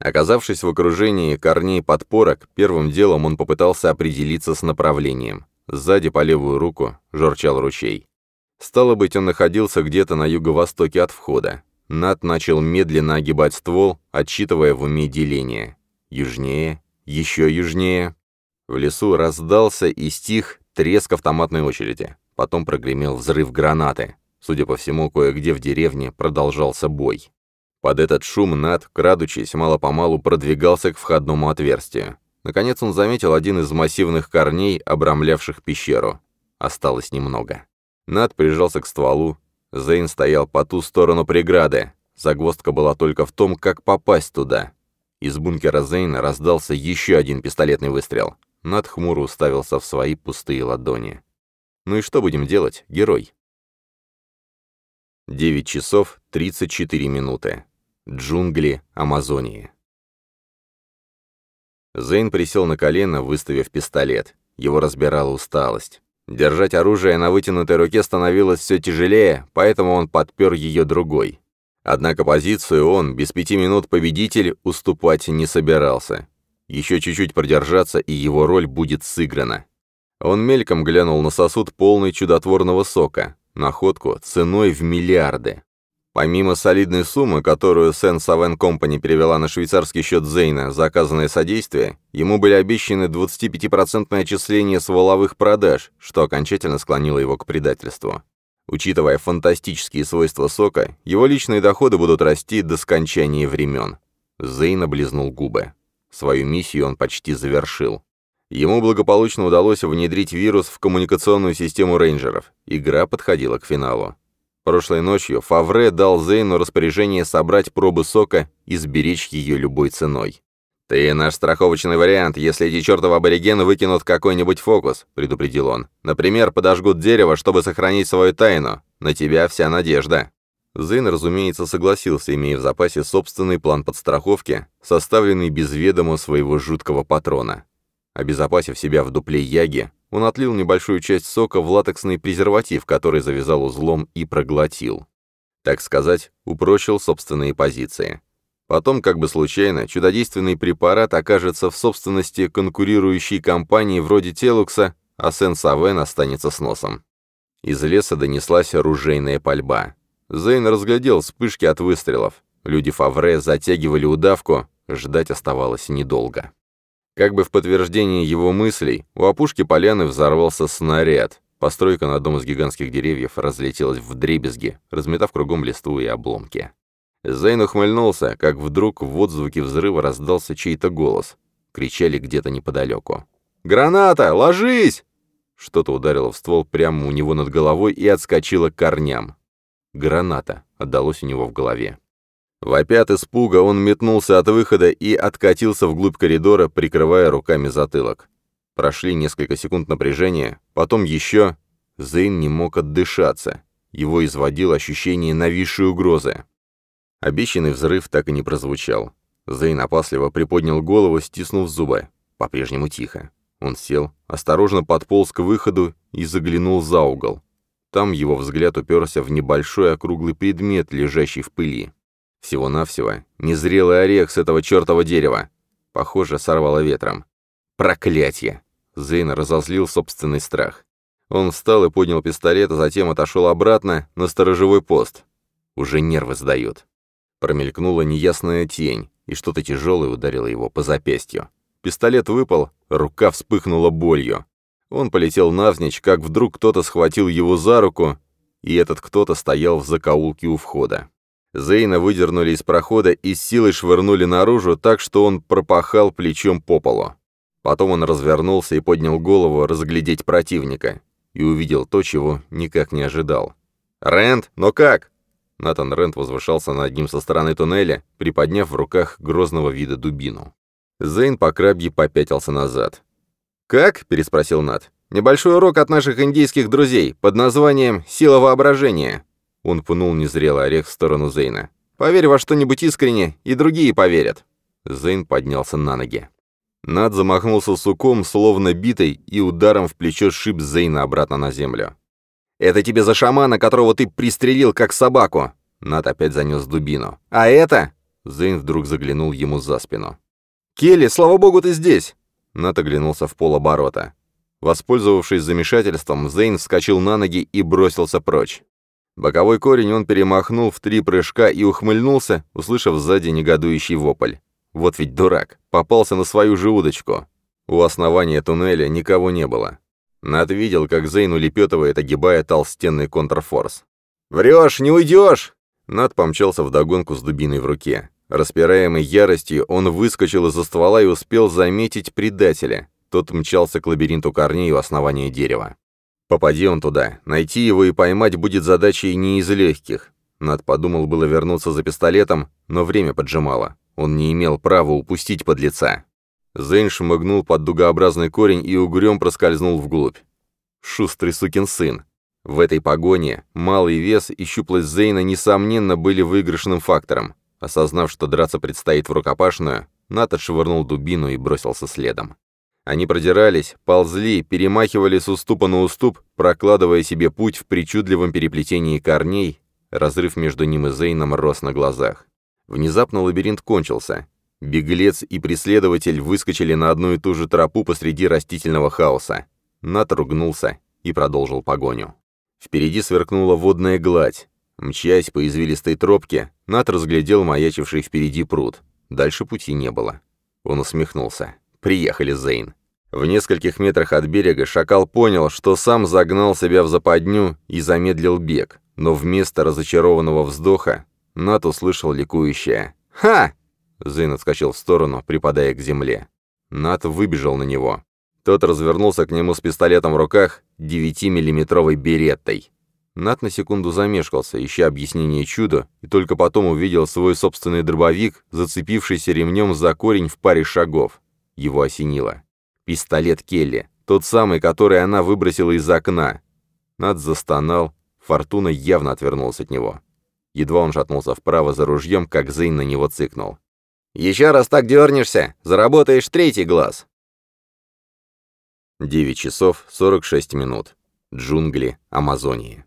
Оказавшись в окружении корней подпорок, первым делом он попытался определиться с направлением. Сзади по левую руку журчал ручей. Стало быть, он находился где-то на юго-востоке от входа. Нат начал медленно огибать ствол, отсчитывая в уме деление. Южнее, еще южнее. В лесу раздался и стих треск автоматной очереди. Потом прогремел взрыв гранаты. Судя по всему, кое-где в деревне продолжался бой. Под этот шум Нат, крадучись, мало-помалу продвигался к входному отверстию. Наконец он заметил один из массивных корней, обрамлявших пещеру. Осталось немного. Нат прижался к стволу, Зейн стоял по ту сторону преграды. Загвоздка была только в том, как попасть туда. Из бункера Зейна раздался еще один пистолетный выстрел. Над хмуро уставился в свои пустые ладони. «Ну и что будем делать, герой?» 9 часов 34 минуты. Джунгли Амазонии. Зейн присел на колено, выставив пистолет. Его разбирала усталость. Держать оружие на вытянутой руке становилось все тяжелее, поэтому он подпер ее другой. Однако позицию он, без пяти минут победитель, уступать не собирался. Еще чуть-чуть продержаться, и его роль будет сыграна. Он мельком глянул на сосуд, полный чудотворного сока, находку ценой в миллиарды. Помимо солидной суммы, которую Сен Савен Компани перевела на швейцарский счет Зейна за оказанное содействие, ему были обещаны 25% отчисления с воловых продаж, что окончательно склонило его к предательству. Учитывая фантастические свойства сока, его личные доходы будут расти до скончания времен. Зейн облизнул губы. Свою миссию он почти завершил. Ему благополучно удалось внедрить вирус в коммуникационную систему рейнджеров. Игра подходила к финалу. Прошлой ночью Фавре дал Зейну распоряжение собрать пробы сока и сберечь ее любой ценой. «Ты наш страховочный вариант, если эти чертовы аборигены выкинут какой-нибудь фокус», — предупредил он. «Например, подожгут дерево, чтобы сохранить свою тайну. На тебя вся надежда». Зейн, разумеется, согласился, имея в запасе собственный план подстраховки, составленный без ведома своего жуткого патрона. Обезопасив себя в дупле яги, он отлил небольшую часть сока в латексный презерватив, который завязал узлом и проглотил. Так сказать, упрочил собственные позиции. Потом, как бы случайно, чудодейственный препарат окажется в собственности конкурирующей компании вроде Телукса, а Сен-Савен останется с носом. Из леса донеслась оружейная пальба. Зейн разглядел вспышки от выстрелов. Люди Фавре затягивали удавку, ждать оставалось недолго. Как бы в подтверждение его мыслей, у опушки поляны взорвался снаряд. Постройка на одном из гигантских деревьев разлетелась в дребезги, разметав кругом листву и обломки. Зейн ухмыльнулся, как вдруг в отзвуке взрыва раздался чей-то голос. Кричали где-то неподалеку. «Граната! Ложись!» Что-то ударило в ствол прямо у него над головой и отскочило к корням. «Граната!» — отдалось у него в голове. Вопя от испуга, он метнулся от выхода и откатился вглубь коридора, прикрывая руками затылок. Прошли несколько секунд напряжения, потом еще... Зейн не мог отдышаться. Его изводило ощущение нависшей угрозы. Обещанный взрыв так и не прозвучал. Зейн опасливо приподнял голову, стиснув зубы. По-прежнему тихо. Он сел, осторожно подполз к выходу и заглянул за угол. Там его взгляд уперся в небольшой округлый предмет, лежащий в пыли. Всего-навсего незрелый орех с этого чертова дерева. Похоже, сорвало ветром. Проклятье! Зейн разозлил собственный страх. Он встал и поднял пистолет, а затем отошел обратно на сторожевой пост. Уже нервы сдают. Промелькнула неясная тень, и что-то тяжелое ударило его по запястью. Пистолет выпал, рука вспыхнула болью. Он полетел навзничь, как вдруг кто-то схватил его за руку, и этот кто-то стоял в закоулке у входа. Зейна выдернули из прохода и силой швырнули наружу так, что он пропахал плечом по полу. Потом он развернулся и поднял голову разглядеть противника. И увидел то, чего никак не ожидал. «Рэнд, но как?» Натан Рэнд возвышался над ним со стороны туннеля, приподняв в руках грозного вида дубину. Зейн по крабье попятился назад. «Как?» — переспросил Нат. «Небольшой урок от наших индийских друзей под названием «Сила воображения». Он пнул незрелый орех в сторону Зейна. «Поверь во что-нибудь искренне, и другие поверят». Зейн поднялся на ноги. Над замахнулся суком, словно битой, и ударом в плечо шип Зейна обратно на землю. «Это тебе за шамана, которого ты пристрелил, как собаку!» Над опять занес дубину. «А это?» Зейн вдруг заглянул ему за спину. «Келли, слава богу, ты здесь!» Нат оглянулся в полоборота. Воспользовавшись замешательством, Зейн вскочил на ноги и бросился прочь. Боковой корень он перемахнул в три прыжка и ухмыльнулся, услышав сзади негодующий вопль. Вот ведь дурак, попался на свою же удочку. У основания туннеля никого не было. Над видел, как Зейн улепетывает, огибая толстенный контрфорс. «Врешь, не уйдешь!» Над помчался вдогонку с дубиной в руке. Распираемый яростью, он выскочил из-за ствола и успел заметить предателя. Тот мчался к лабиринту корней у основания дерева. Попади он туда, найти его и поймать будет задачей не из легких. Над подумал было вернуться за пистолетом, но время поджимало. Он не имел права упустить подлеца. Зейн шмыгнул под дугообразный корень и угрём проскользнул вглубь. Шустрый сукин сын. В этой погоне малый вес и щуплость Зейна, несомненно, были выигрышным фактором. Осознав, что драться предстоит в рукопашную, Нат отшвырнул дубину и бросился следом. Они продирались, ползли, перемахивали с уступа на уступ, прокладывая себе путь в причудливом переплетении корней, разрыв между ним и Зейном рос на глазах. Внезапно лабиринт кончился. Беглец и преследователь выскочили на одну и ту же тропу посреди растительного хаоса. Нат ругнулся и продолжил погоню. Впереди сверкнула водная гладь. Мчась по извилистой тропке, Нат разглядел маячивший впереди пруд. Дальше пути не было. Он усмехнулся. «Приехали, Зейн». В нескольких метрах от берега шакал понял, что сам загнал себя в западню и замедлил бег, но вместо разочарованного вздоха Нат услышал ликующее «Ха!». Зейн отскочил в сторону, припадая к земле. Нат выбежал на него. Тот развернулся к нему с пистолетом в руках, 9-миллиметровой береттой. Нат на секунду замешкался, ища объяснение чуду, и только потом увидел свой собственный дробовик, зацепившийся ремнем за корень в паре шагов. Его осенило. Пистолет Келли, тот самый, который она выбросила из окна. Нат застонал, Фортуна явно отвернулся от него. Едва он шатнулся вправо за ружьем, как Зейн на него цыкнул. «Еще раз так дернешься, заработаешь третий глаз!» 9 часов 46 минут. Джунгли Амазонии.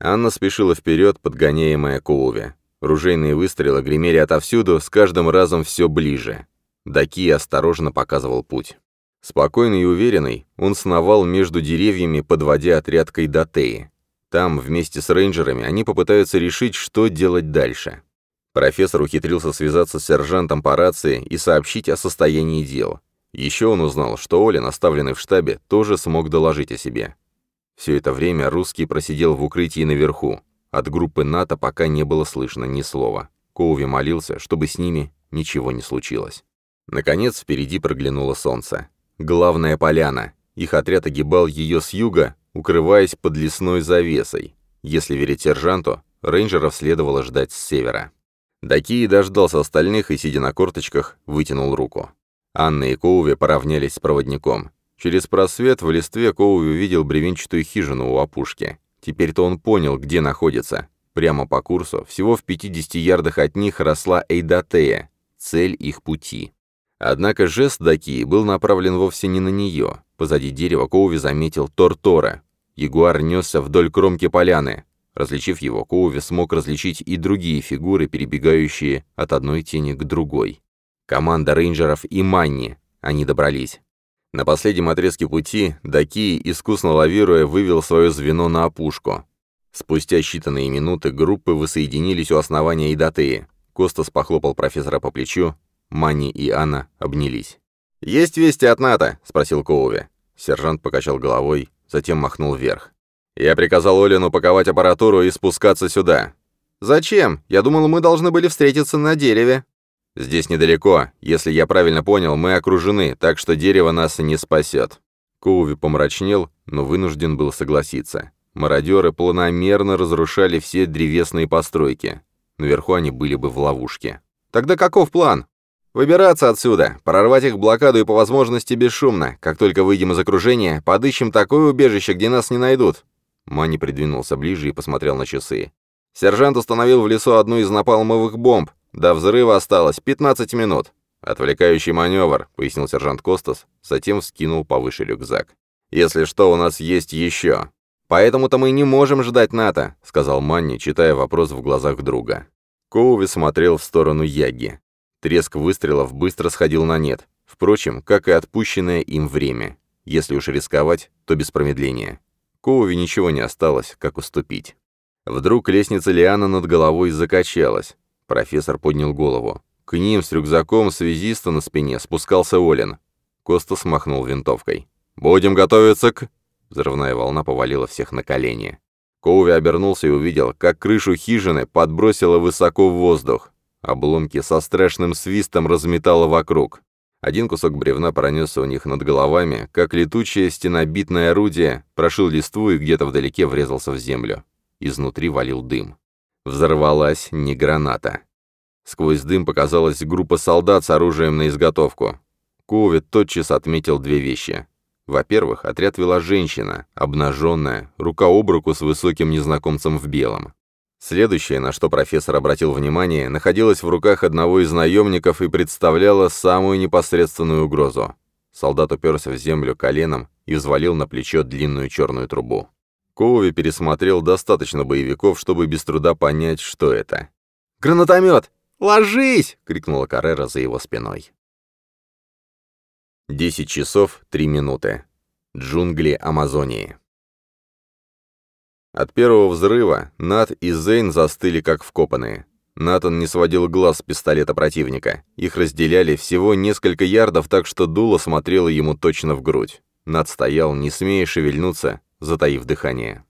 Анна спешила вперед, подгоняемая Коуве. Ружейные выстрелы гремели отовсюду, с каждым разом все ближе. Даки осторожно показывал путь. Спокойный и уверенный, он сновал между деревьями, подводя отряд Кайдатеи. Там, вместе с рейнджерами, они попытаются решить, что делать дальше. Профессор ухитрился связаться с сержантом по рации и сообщить о состоянии дел. Еще он узнал, что Оля, наставленный в штабе, тоже смог доложить о себе. Все это время русский просидел в укрытии наверху. От группы НАТО пока не было слышно ни слова. Коуви молился, чтобы с ними ничего не случилось. Наконец, впереди проглянуло солнце. Главная поляна. Их отряд огибал ее с юга, укрываясь под лесной завесой. Если верить сержанту, рейнджеров следовало ждать с севера. Дакии дождался остальных и, сидя на корточках, вытянул руку. Анна и Коуви поравнялись с проводником. Через просвет в листве Коуви увидел бревенчатую хижину у опушки. Теперь-то он понял, где находится. Прямо по курсу, всего в 50 ярдах от них росла Эйдатея, цель их пути. Однако жест Даки был направлен вовсе не на нее. Позади дерева Коуви заметил Тортора. Ягуар несся вдоль кромки поляны. Различив его, Коуви смог различить и другие фигуры, перебегающие от одной тени к другой. Команда рейнджеров и Манни. Они добрались. На последнем отрезке пути Даки, искусно лавируя, вывел свое звено на опушку. Спустя считанные минуты группы воссоединились у основания Идатеи. Костас похлопал профессора по плечу, Мани и Анна обнялись. «Есть вести от НАТО?» — спросил Коуви. Сержант покачал головой, затем махнул вверх. «Я приказал Олину упаковать аппаратуру и спускаться сюда». «Зачем? Я думал, мы должны были встретиться на дереве». «Здесь недалеко. Если я правильно понял, мы окружены, так что дерево нас не спасет». Коуви помрачнел, но вынужден был согласиться. Мародеры планомерно разрушали все древесные постройки. Наверху они были бы в ловушке. «Тогда каков план?» «Выбираться отсюда, прорвать их блокаду и по возможности бесшумно. Как только выйдем из окружения, подыщем такое убежище, где нас не найдут». Мани придвинулся ближе и посмотрел на часы. Сержант установил в лесу одну из напалмовых бомб, до взрыва осталось 15 минут. Отвлекающий маневр, пояснил сержант Костас, затем вскинул повыше рюкзак. Если что, у нас есть еще. Поэтому-то мы не можем ждать НАТО, сказал Манни, читая вопрос в глазах друга. Коуви смотрел в сторону Яги. Треск выстрелов быстро сходил на нет. Впрочем, как и отпущенное им время. Если уж рисковать, то без промедления. Коуви ничего не осталось, как уступить. Вдруг лестница Лиана над головой закачалась. Профессор поднял голову. К ним с рюкзаком связиста на спине спускался Олин. Коста смахнул винтовкой. «Будем готовиться к...» Взрывная волна повалила всех на колени. Коуви обернулся и увидел, как крышу хижины подбросило высоко в воздух. Обломки со страшным свистом разметало вокруг. Один кусок бревна пронесся у них над головами, как летучее стенобитное орудие, прошил листву и где-то вдалеке врезался в землю. Изнутри валил дым. Взорвалась не граната. Сквозь дым показалась группа солдат с оружием на изготовку. Кови тотчас отметил две вещи. Во-первых, отряд вела женщина, обнаженная, рука об руку с высоким незнакомцем в белом. Следующее, на что профессор обратил внимание, находилось в руках одного из наемников и представляло самую непосредственную угрозу. Солдат уперся в землю коленом и взвалил на плечо длинную черную трубу. Коуви пересмотрел достаточно боевиков, чтобы без труда понять, что это. «Гранатомет! Ложись!» — крикнула Каррера за его спиной. Десять часов три минуты. Джунгли Амазонии. От первого взрыва Нат и Зейн застыли как вкопанные. Натан не сводил глаз с пистолета противника. Их разделяли всего несколько ярдов, так что дуло смотрело ему точно в грудь. Нат стоял, не смея шевельнуться, затаив дыхание.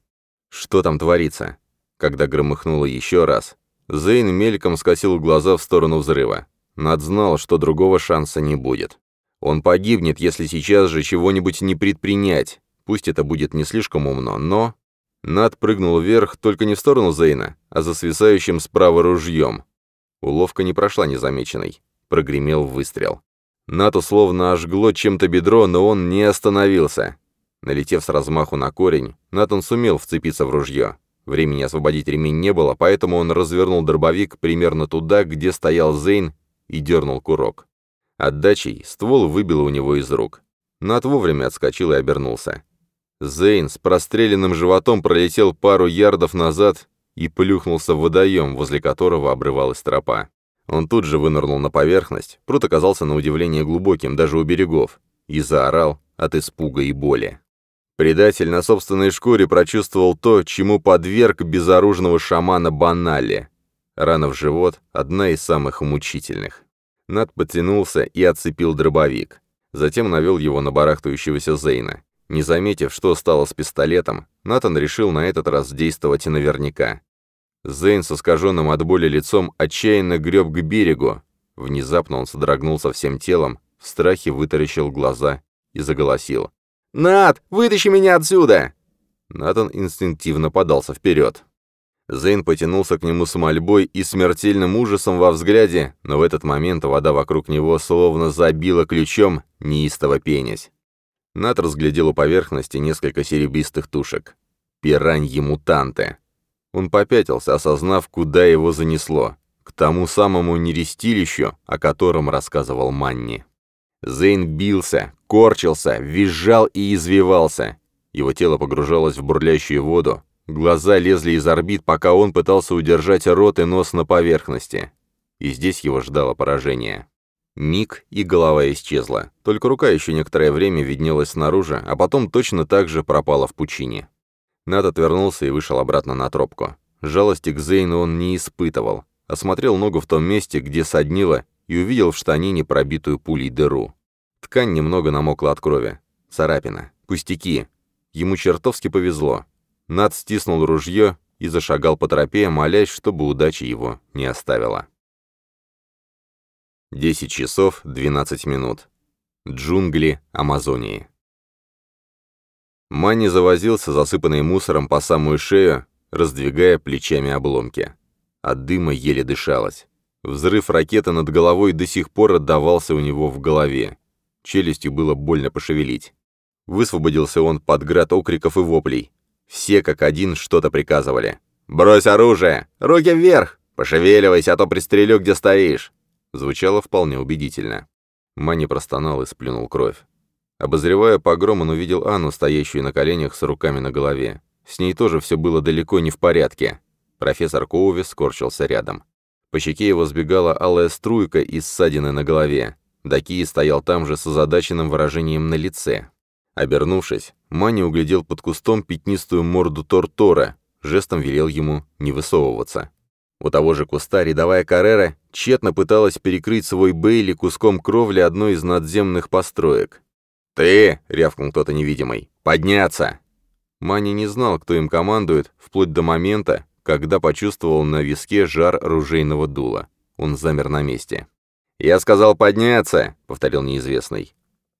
Что там творится? Когда громыхнуло еще раз, Зейн мельком скосил глаза в сторону взрыва. Над знал, что другого шанса не будет. Он погибнет, если сейчас же чего-нибудь не предпринять. Пусть это будет не слишком умно, но... Над прыгнул вверх, только не в сторону Зейна, а за свисающим справа ружьем. Уловка не прошла незамеченной. Прогремел выстрел. Нату словно ожгло чем-то бедро, но он не остановился. Налетев с размаху на корень, Натан сумел вцепиться в ружье. Времени освободить ремень не было, поэтому он развернул дробовик примерно туда, где стоял Зейн, и дернул курок. Отдачей ствол выбило у него из рук. Нат вовремя отскочил и обернулся. Зейн с простреленным животом пролетел пару ярдов назад и плюхнулся в водоем, возле которого обрывалась тропа. Он тут же вынырнул на поверхность, пруд оказался на удивление глубоким, даже у берегов, и заорал от испуга и боли. Предатель на собственной шкуре прочувствовал то, чему подверг безоружного шамана Банали. Рана в живот — одна из самых мучительных. Над потянулся и отцепил дробовик. Затем навел его на барахтающегося Зейна. Не заметив, что стало с пистолетом, Натан решил на этот раз действовать наверняка. Зейн с искаженным от боли лицом отчаянно греб к берегу. Внезапно он содрогнулся всем телом, в страхе вытаращил глаза и заголосил. «Нат, вытащи меня отсюда!» Натан инстинктивно подался вперед. Зейн потянулся к нему с мольбой и смертельным ужасом во взгляде, но в этот момент вода вокруг него словно забила ключом, неистово пенясь. Нат разглядел у поверхности несколько серебристых тушек. Пираньи-мутанты. Он попятился, осознав, куда его занесло. К тому самому нерестилищу, о котором рассказывал Манни. Зейн бился, корчился, визжал и извивался. Его тело погружалось в бурлящую воду. Глаза лезли из орбит, пока он пытался удержать рот и нос на поверхности. И здесь его ждало поражение. Миг, и голова исчезла. Только рука еще некоторое время виднелась снаружи, а потом точно так же пропала в пучине. Над отвернулся и вышел обратно на тропку. Жалости к Зейну он не испытывал. Осмотрел ногу в том месте, где соднило, и увидел в штанине пробитую пулей дыру. Ткань немного намокла от крови. Царапина. Пустяки. Ему чертовски повезло. Над стиснул ружье и зашагал по тропе, молясь, чтобы удача его не оставила. 10 часов 12 минут. Джунгли Амазонии. Манни завозился, засыпанный мусором по самую шею, раздвигая плечами обломки. От дыма еле дышалось. Взрыв ракеты над головой до сих пор отдавался у него в голове. Челюстью было больно пошевелить. Высвободился он под град окриков и воплей. Все как один что-то приказывали. «Брось оружие! Руки вверх! Пошевеливайся, а то пристрелю, где стоишь!» Звучало вполне убедительно. Мани простонал и сплюнул кровь. Обозревая погром, он увидел Анну, стоящую на коленях с руками на голове. С ней тоже все было далеко не в порядке. Профессор Коуви скорчился рядом. По щеке его сбегала алая струйка из ссадины на голове. Дакии стоял там же с озадаченным выражением на лице. Обернувшись, Мани углядел под кустом пятнистую морду Тортора, жестом велел ему не высовываться. У того же куста рядовая Каррера тщетно пыталась перекрыть свой Бейли куском кровли одной из надземных построек. «Ты!» — рявкнул кто-то невидимый. «Подняться!» Мани не знал, кто им командует, вплоть до момента, когда почувствовал на виске жар ружейного дула. Он замер на месте. «Я сказал подняться!» — повторил неизвестный.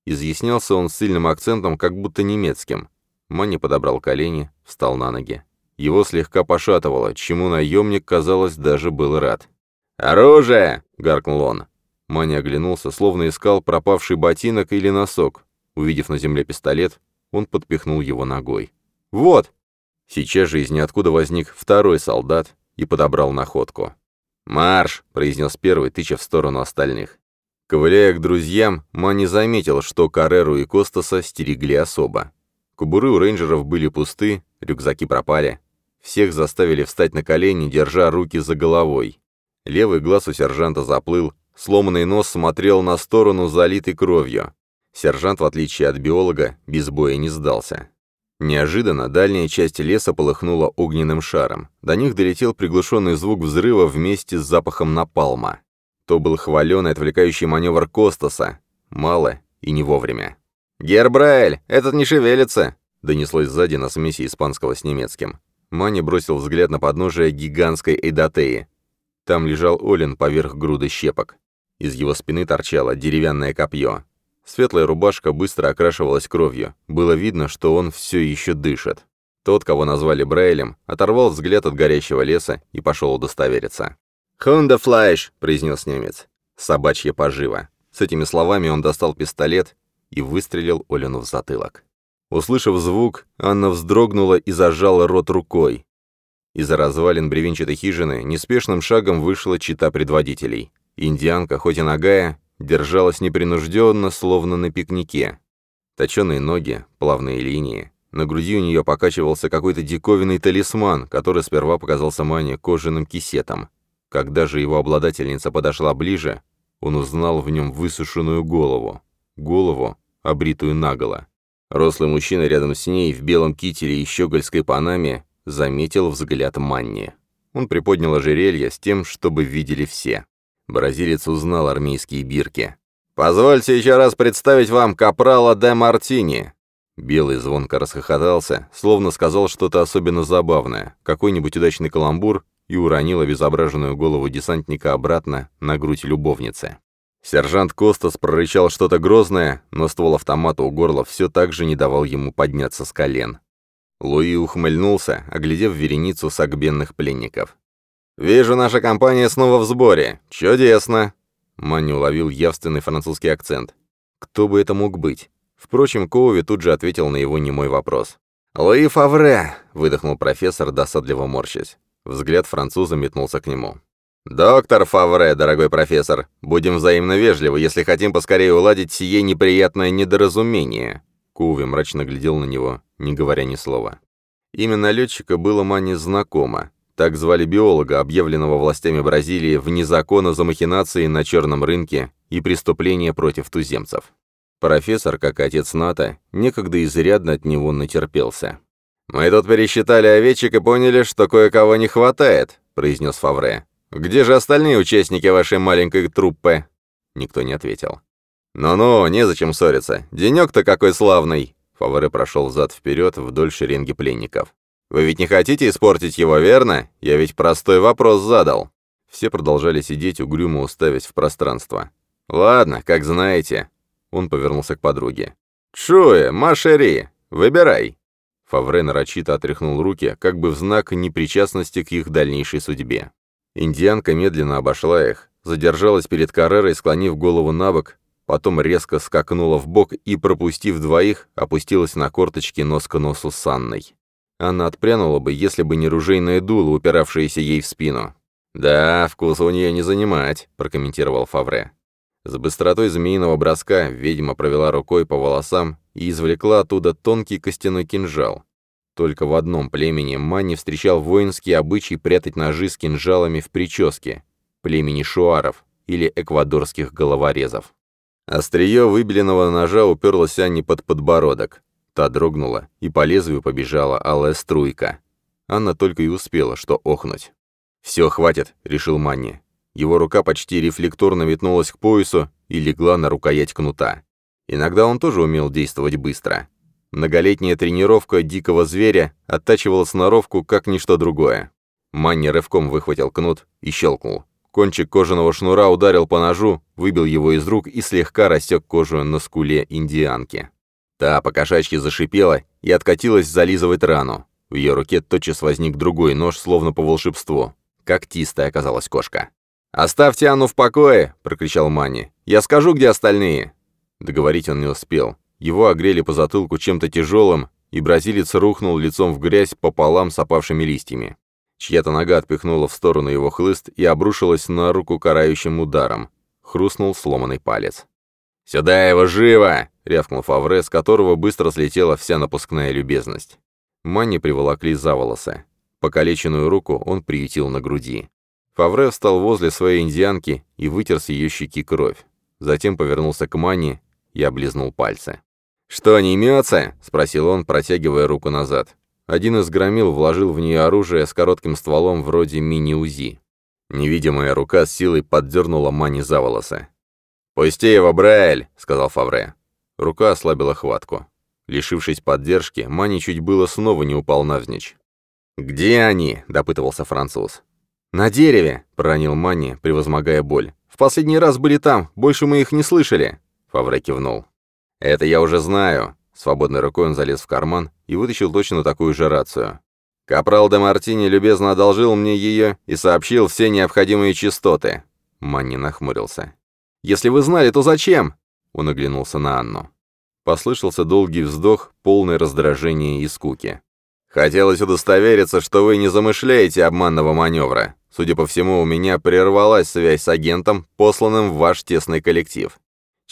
Изъяснялся он с сильным акцентом, как будто немецким. Мани подобрал колени, встал на ноги. Его слегка пошатывало, чему наемник, казалось, даже был рад. «Оружие!» — гаркнул он. Мани оглянулся, словно искал пропавший ботинок или носок. Увидев на земле пистолет, он подпихнул его ногой. «Вот!» Сейчас же из ниоткуда возник второй солдат и подобрал находку. «Марш!» — произнес первый, тыча в сторону остальных. Ковыляя к друзьям, Мани заметил, что Карреру и Костаса стерегли особо. Кубуры у рейнджеров были пусты, рюкзаки пропали. Всех заставили встать на колени, держа руки за головой. Левый глаз у сержанта заплыл, сломанный нос смотрел на сторону, залитый кровью. Сержант, в отличие от биолога, без боя не сдался. Неожиданно дальняя часть леса полыхнула огненным шаром. До них долетел приглушенный звук взрыва вместе с запахом напалма. То был хваленый отвлекающий маневр Костаса. Мало и не вовремя. «Гербраэль, этот не шевелится!» — донеслось сзади на смеси испанского с немецким. Мани бросил взгляд на подножие гигантской Эйдатеи. Там лежал Олин поверх груды щепок. Из его спины торчало деревянное копье. Светлая рубашка быстро окрашивалась кровью. Было видно, что он все еще дышит. Тот, кого назвали Брайлем, оторвал взгляд от горящего леса и пошел удостовериться. «Хунда флайш!» — произнес немец. «Собачья пожива». С этими словами он достал пистолет и выстрелил Олину в затылок. Услышав звук, Анна вздрогнула и зажала рот рукой. Из-за развалин бревенчатой хижины неспешным шагом вышла чита предводителей. Индианка, хоть и нагая, держалась непринужденно, словно на пикнике. Точеные ноги, плавные линии. На груди у нее покачивался какой-то диковинный талисман, который сперва показался Мане кожаным кисетом. Когда же его обладательница подошла ближе, он узнал в нем высушенную голову. Голову, обритую наголо. Рослый мужчина рядом с ней в белом кителе и щегольской панаме заметил взгляд Манни. Он приподнял ожерелье с тем, чтобы видели все. Бразилец узнал армейские бирки. «Позвольте еще раз представить вам капрала де Мартини». Белый звонко расхохотался, словно сказал что-то особенно забавное, какой-нибудь удачный каламбур, и уронил обезображенную голову десантника обратно на грудь любовницы. Сержант Костас прорычал что-то грозное, но ствол автомата у горла все так же не давал ему подняться с колен. Луи ухмыльнулся, оглядев вереницу сагбенных пленников. «Вижу, наша компания снова в сборе. Чудесно!» Манни уловил явственный французский акцент. Кто бы это мог быть? Впрочем, Коуви тут же ответил на его немой вопрос. «Луи Фавре!» — выдохнул профессор, досадливо морщась. Взгляд француза метнулся к нему. «Доктор Фавре, дорогой профессор, будем взаимно вежливы, если хотим поскорее уладить сие неприятное недоразумение». Коуви мрачно глядел на него, не говоря ни слова. Имя налетчика было Манни знакомо. Так звали биолога, объявленного властями Бразилии вне закона за махинации на черном рынке и преступления против туземцев. Профессор, как отец НАТО, некогда изрядно от него натерпелся. «Мы тут пересчитали овечек и поняли, что кое-кого не хватает», — произнес Фавре. «Где же остальные участники вашей маленькой труппы?» Никто не ответил. «Ну-ну, незачем ссориться. Денек-то какой славный!» Фавре прошел взад-вперед вдоль шеренги пленников. «Вы ведь не хотите испортить его, верно? Я ведь простой вопрос задал». Все продолжали сидеть, угрюмо уставясь в пространство. «Ладно, как знаете». Он повернулся к подруге. «Чуэ, Машери, выбирай». Фавре нарочито отряхнул руки, как бы в знак непричастности к их дальнейшей судьбе. Индианка медленно обошла их, задержалась перед Каррерой, склонив голову на бок, потом резко скакнула в бок и, пропустив двоих, опустилась на корточки нос к носу с Анной. Она отпрянула бы, если бы не ружейное дуло, упиравшееся ей в спину. «Да, вкуса у нее не занимать», — прокомментировал Фавре. С быстротой змеиного броска ведьма провела рукой по волосам и извлекла оттуда тонкий костяной кинжал. Только в одном племени Манни встречал воинский обычай прятать ножи с кинжалами в прическе, племени шуаров или эквадорских головорезов. Острие выбеленного ножа уперлось Анне под подбородок. Та дрогнула, и по лезвию побежала алая струйка. Анна только и успела, что охнуть. «Все, хватит», — решил Манни. Его рука почти рефлекторно метнулась к поясу и легла на рукоять кнута. Иногда он тоже умел действовать быстро. Многолетняя тренировка дикого зверя оттачивала сноровку как ничто другое. Манни рывком выхватил кнут и щелкнул. Кончик кожаного шнура ударил по ножу, выбил его из рук и слегка рассек кожу на скуле индианки. Та покошачьи зашипела и откатилась зализывать рану. В ее руке тотчас возник другой нож, словно по волшебству. Когтистая оказалась кошка. «Оставьте Анну в покое!» — прокричал Манни. «Я скажу, где остальные!» Договорить он не успел. Его огрели по затылку чем-то тяжелым, и бразилец рухнул лицом в грязь пополам с опавшими листьями. Чья-то нога отпихнула в сторону его хлыст и обрушилась на руку карающим ударом. Хрустнул сломанный палец. «Сюда его живо!» — рявкнул Фавре, с которого быстро слетела вся напускная любезность. Манни приволокли за волосы. Покалеченную руку он приютил на груди. Фавре встал возле своей индианки и вытер с ее щеки кровь. Затем повернулся к Манни и облизнул пальцы. «Что, не имется?» — спросил он, протягивая руку назад. Один из громил вложил в нее оружие с коротким стволом вроде мини-УЗИ. Невидимая рука с силой поддернула Мани за волосы. «Пусти его, Брайль!» — сказал Фавре. Рука ослабила хватку. Лишившись поддержки, Мани чуть было снова не упал навзничь. «Где они?» — допытывался француз. «На дереве!» — проронил Мани, превозмогая боль. «В последний раз были там, больше мы их не слышали!» Фавре кивнул. «Это я уже знаю!» Свободной рукой он залез в карман и вытащил точно такую же рацию. «Капрал де Мартини любезно одолжил мне ее и сообщил все необходимые частоты». Манни нахмурился. «Если вы знали, то зачем?» Он оглянулся на Анну. Послышался долгий вздох, полный раздражения и скуки. «Хотелось удостовериться, что вы не замышляете обманного маневра. Судя по всему, у меня прервалась связь с агентом, посланным в ваш тесный коллектив.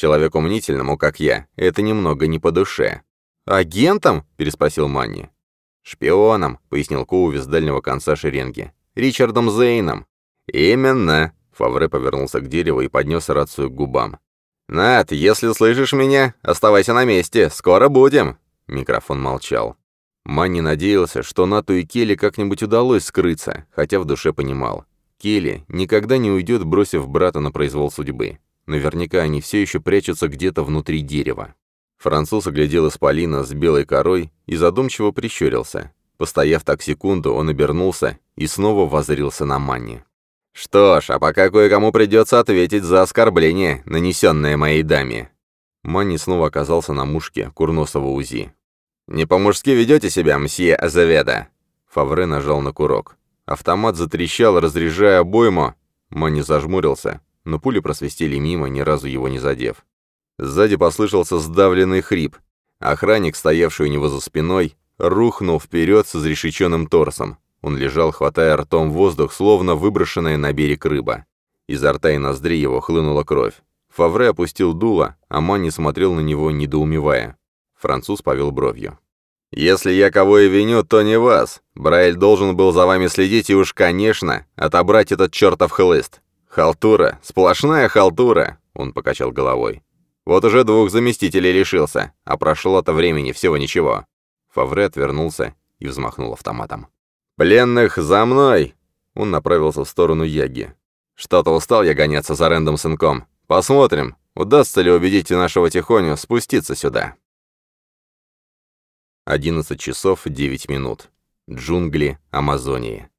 Человеку мнительному, как я, это немного не по душе». «Агентом?» — переспросил Манни. «Шпионом», — пояснил Коуви с дальнего конца шеренги. «Ричардом Зейном». «Именно», — Фавре повернулся к дереву и поднес рацию к губам. «Над, если слышишь меня, оставайся на месте, скоро будем!» Микрофон молчал. Манни надеялся, что Нату и Келли как-нибудь удалось скрыться, хотя в душе понимал. Келли никогда не уйдет, бросив брата на произвол судьбы. Наверняка они все еще прячутся где-то внутри дерева. Француз оглядел исполина с белой корой и задумчиво прищурился. Постояв так секунду, он обернулся и снова воззрился на Манни. «Что ж, а пока кое-кому придется ответить за оскорбление, нанесенное моей даме». Манни снова оказался на мушке курносого УЗИ. «Не по-мужски ведете себя, мсье Азаведа?» Фавре нажал на курок. Автомат затрещал, разряжая обойму. Манни зажмурился, но пули просвистели мимо, ни разу его не задев. Сзади послышался сдавленный хрип. Охранник, стоявший у него за спиной, рухнул вперед с изрешеченным торсом. Он лежал, хватая ртом воздух, словно выброшенная на берег рыба. Изо рта и ноздри его хлынула кровь. Фавре опустил дуло, а Манни смотрел на него, недоумевая. Француз повел бровью. «Если я кого и виню, то не вас. Брайль должен был за вами следить и уж, конечно, отобрать этот чертов хлыст. Халтура, сплошная халтура!» Он покачал головой. «Вот уже двух заместителей лишился, а прошло-то времени всего ничего». Фавре отвернулся и взмахнул автоматом. «Пленных за мной!» Он направился в сторону Яги. «Что-то устал я гоняться за Рэндом сынком. Посмотрим, удастся ли убедить нашего Тихоню спуститься сюда». 11 часов 9 минут. Джунгли Амазонии.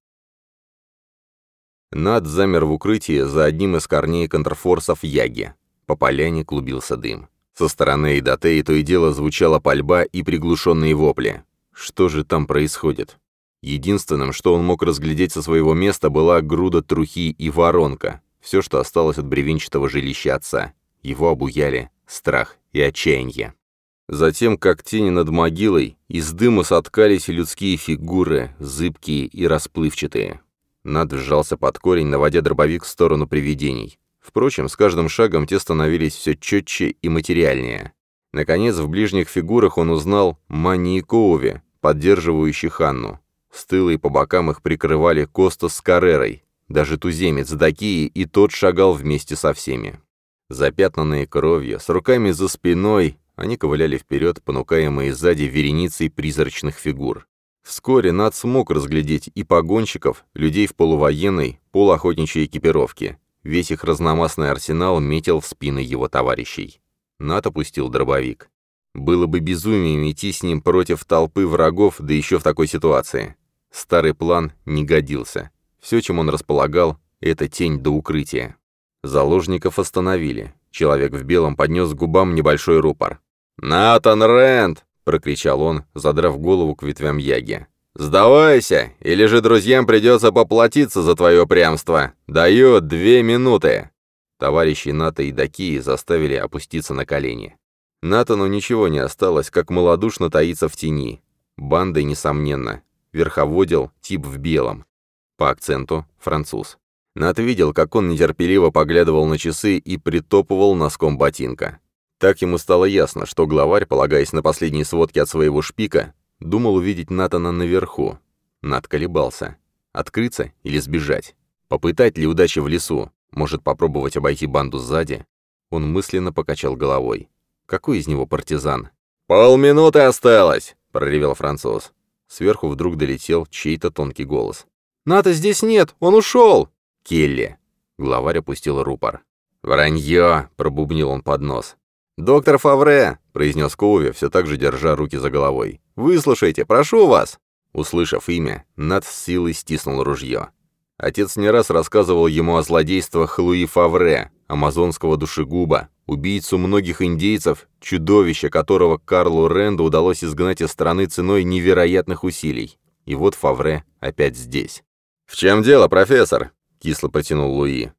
Над замер в укрытии за одним из корней контрфорсов Яги. По поляне клубился дым. Со стороны Эйдатеи то и дело звучала пальба и приглушенные вопли. Что же там происходит? Единственным, что он мог разглядеть со своего места, была груда трухи и воронка. Все, что осталось от бревенчатого жилища отца. Его обуяли страх и отчаяние. Затем, как тени над могилой, из дыма соткались людские фигуры, зыбкие и расплывчатые. Над вжался под корень, наводя дробовик в сторону привидений. Впрочем, с каждым шагом те становились все четче и материальнее. Наконец, в ближних фигурах он узнал Мани и Коуви, поддерживающих Анну. С тыла и по бокам их прикрывали Костас с Карерой. Даже туземец Дакии и тот шагал вместе со всеми. Запятнанные кровью, с руками за спиной, они ковыляли вперед, понукаемые сзади вереницей призрачных фигур. Вскоре Над смог разглядеть и погонщиков, людей в полувоенной, полуохотничьей экипировке. Весь их разномастный арсенал метил в спины его товарищей. Над опустил дробовик. Было бы безумием идти с ним против толпы врагов, да еще в такой ситуации. Старый план не годился. Все, чем он располагал, это тень до укрытия. Заложников остановили. Человек в белом поднес к губам небольшой рупор. «Натан Рэнд!» — прокричал он, задрав голову к ветвям яги. «Сдавайся, или же друзьям придется поплатиться за твое упрямство. Даю две минуты!» Товарищи Ната и Дакии заставили опуститься на колени. Натану ничего не осталось, как малодушно таиться в тени. Бандой, несомненно, верховодил тип в белом. По акценту — француз. Нат видел, как он нетерпеливо поглядывал на часы и притопывал носком ботинка. Так ему стало ясно, что главарь, полагаясь на последние сводки от своего шпика, думал увидеть Натана наверху. Нат колебался. Открыться или сбежать? Попытать ли удачи в лесу? Может, попробовать обойти банду сзади? Он мысленно покачал головой. Какой из него партизан? «Полминуты осталось!» — проревел француз. Сверху вдруг долетел чей-то тонкий голос. «Ната здесь нет! Он ушел!» «Келли!» — главарь опустил рупор. «Вранье!» — пробубнил он под нос. «Доктор Фавре!» — произнес Коуви, все так же держа руки за головой. «Выслушайте, прошу вас!» Услышав имя, Нат с силой стиснул ружье. Отец не раз рассказывал ему о злодействах Луи Фавре, амазонского душегуба, убийцу многих индейцев, чудовище которого Карлу Ренду удалось изгнать из страны ценой невероятных усилий. И вот Фавре опять здесь. «В чем дело, профессор?» — кисло протянул Луи.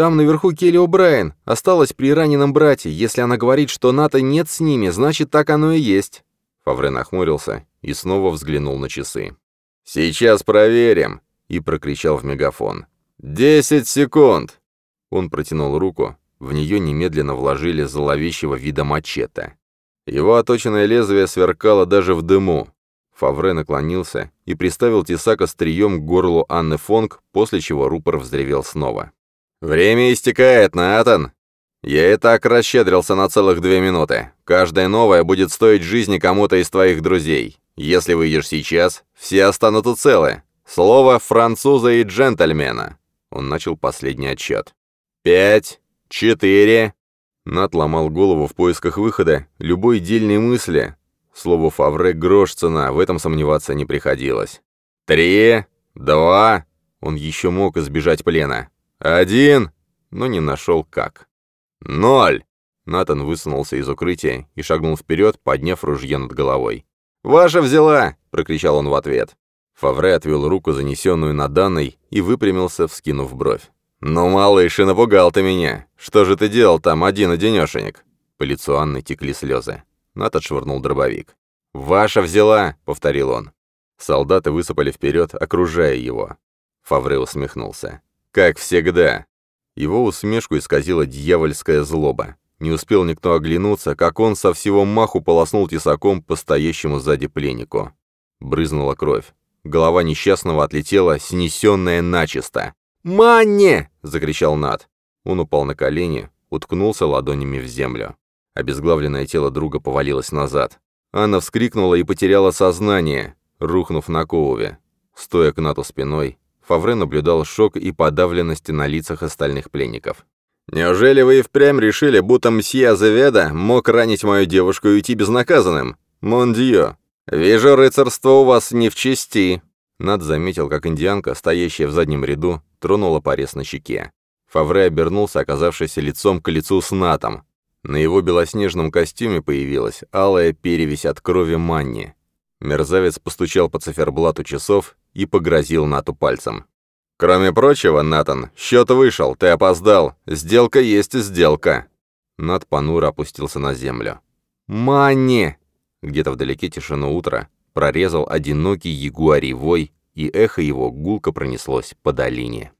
«Там наверху Келли О'Брайен. Осталась при раненом брате. Если она говорит, что НАТО нет с ними, значит, так оно и есть». Фавре нахмурился и снова взглянул на часы. «Сейчас проверим!» и прокричал в мегафон. «Десять секунд!» Он протянул руку, в нее немедленно вложили зловещего вида мачете. Его оточенное лезвие сверкало даже в дыму. Фавре наклонился и приставил тесак острием к горлу Анны Фонг, после чего рупор взревел снова. «Время истекает, Натан! Я и так расщедрился на целых две минуты. Каждая новая будет стоить жизни кому-то из твоих друзей. Если выйдешь сейчас, все останутся целы. Слово француза и джентльмена. Он начал последний отчет. Пять, четыре. Нат ломал голову в поисках выхода, любой дельной мысли. Слово Фавре грош цена, в этом сомневаться не приходилось. Три, два. Он еще мог избежать плена. Один, но не нашел как. Ноль. Натан высунулся из укрытия и шагнул вперед, подняв ружье над головой. «Ваша взяла!» — прокричал он в ответ. Фавре отвел руку, занесенную на данной, и выпрямился, вскинув бровь. «Ну, малыш, и напугал ты меня! Что же ты делал там один-одинешенек?» По лицу Анны текли слезы. Нат отшвырнул дробовик. «Ваша взяла!» — повторил он. Солдаты высыпали вперед, окружая его. Фавре усмехнулся. «Как всегда!» Его усмешку исказила дьявольская злоба. Не успел никто оглянуться, как он со всего маху полоснул тесаком по стоящему сзади пленнику. Брызнула кровь. Голова несчастного отлетела, снесенная начисто. «Манне!» — закричал Над. Он упал на колени, уткнулся ладонями в землю. Обезглавленное тело друга повалилось назад. Анна вскрикнула и потеряла сознание, рухнув на Коуве. Стоя к Нату спиной, Фавре наблюдал шок и подавленность на лицах остальных пленников. «Неужели вы и впрямь решили, будто мсье Азеведа мог ранить мою девушку и уйти безнаказанным? Мондио, «Вижу, рыцарство у вас не в чести». Над заметил, как индианка, стоящая в заднем ряду, тронула порез на щеке. Фавре обернулся, оказавшись лицом к лицу с Натом. На его белоснежном костюме появилась алая перевесь от крови Манни. Мерзавец постучал по циферблату часов и погрозил Нату пальцем. «Кроме прочего, Натан, счет вышел, ты опоздал. Сделка есть сделка». Нат понуро опустился на землю. «Манни!» Где-то вдалеке тишину утра прорезал одинокий ягуарий вой, и эхо его гулко пронеслось по долине.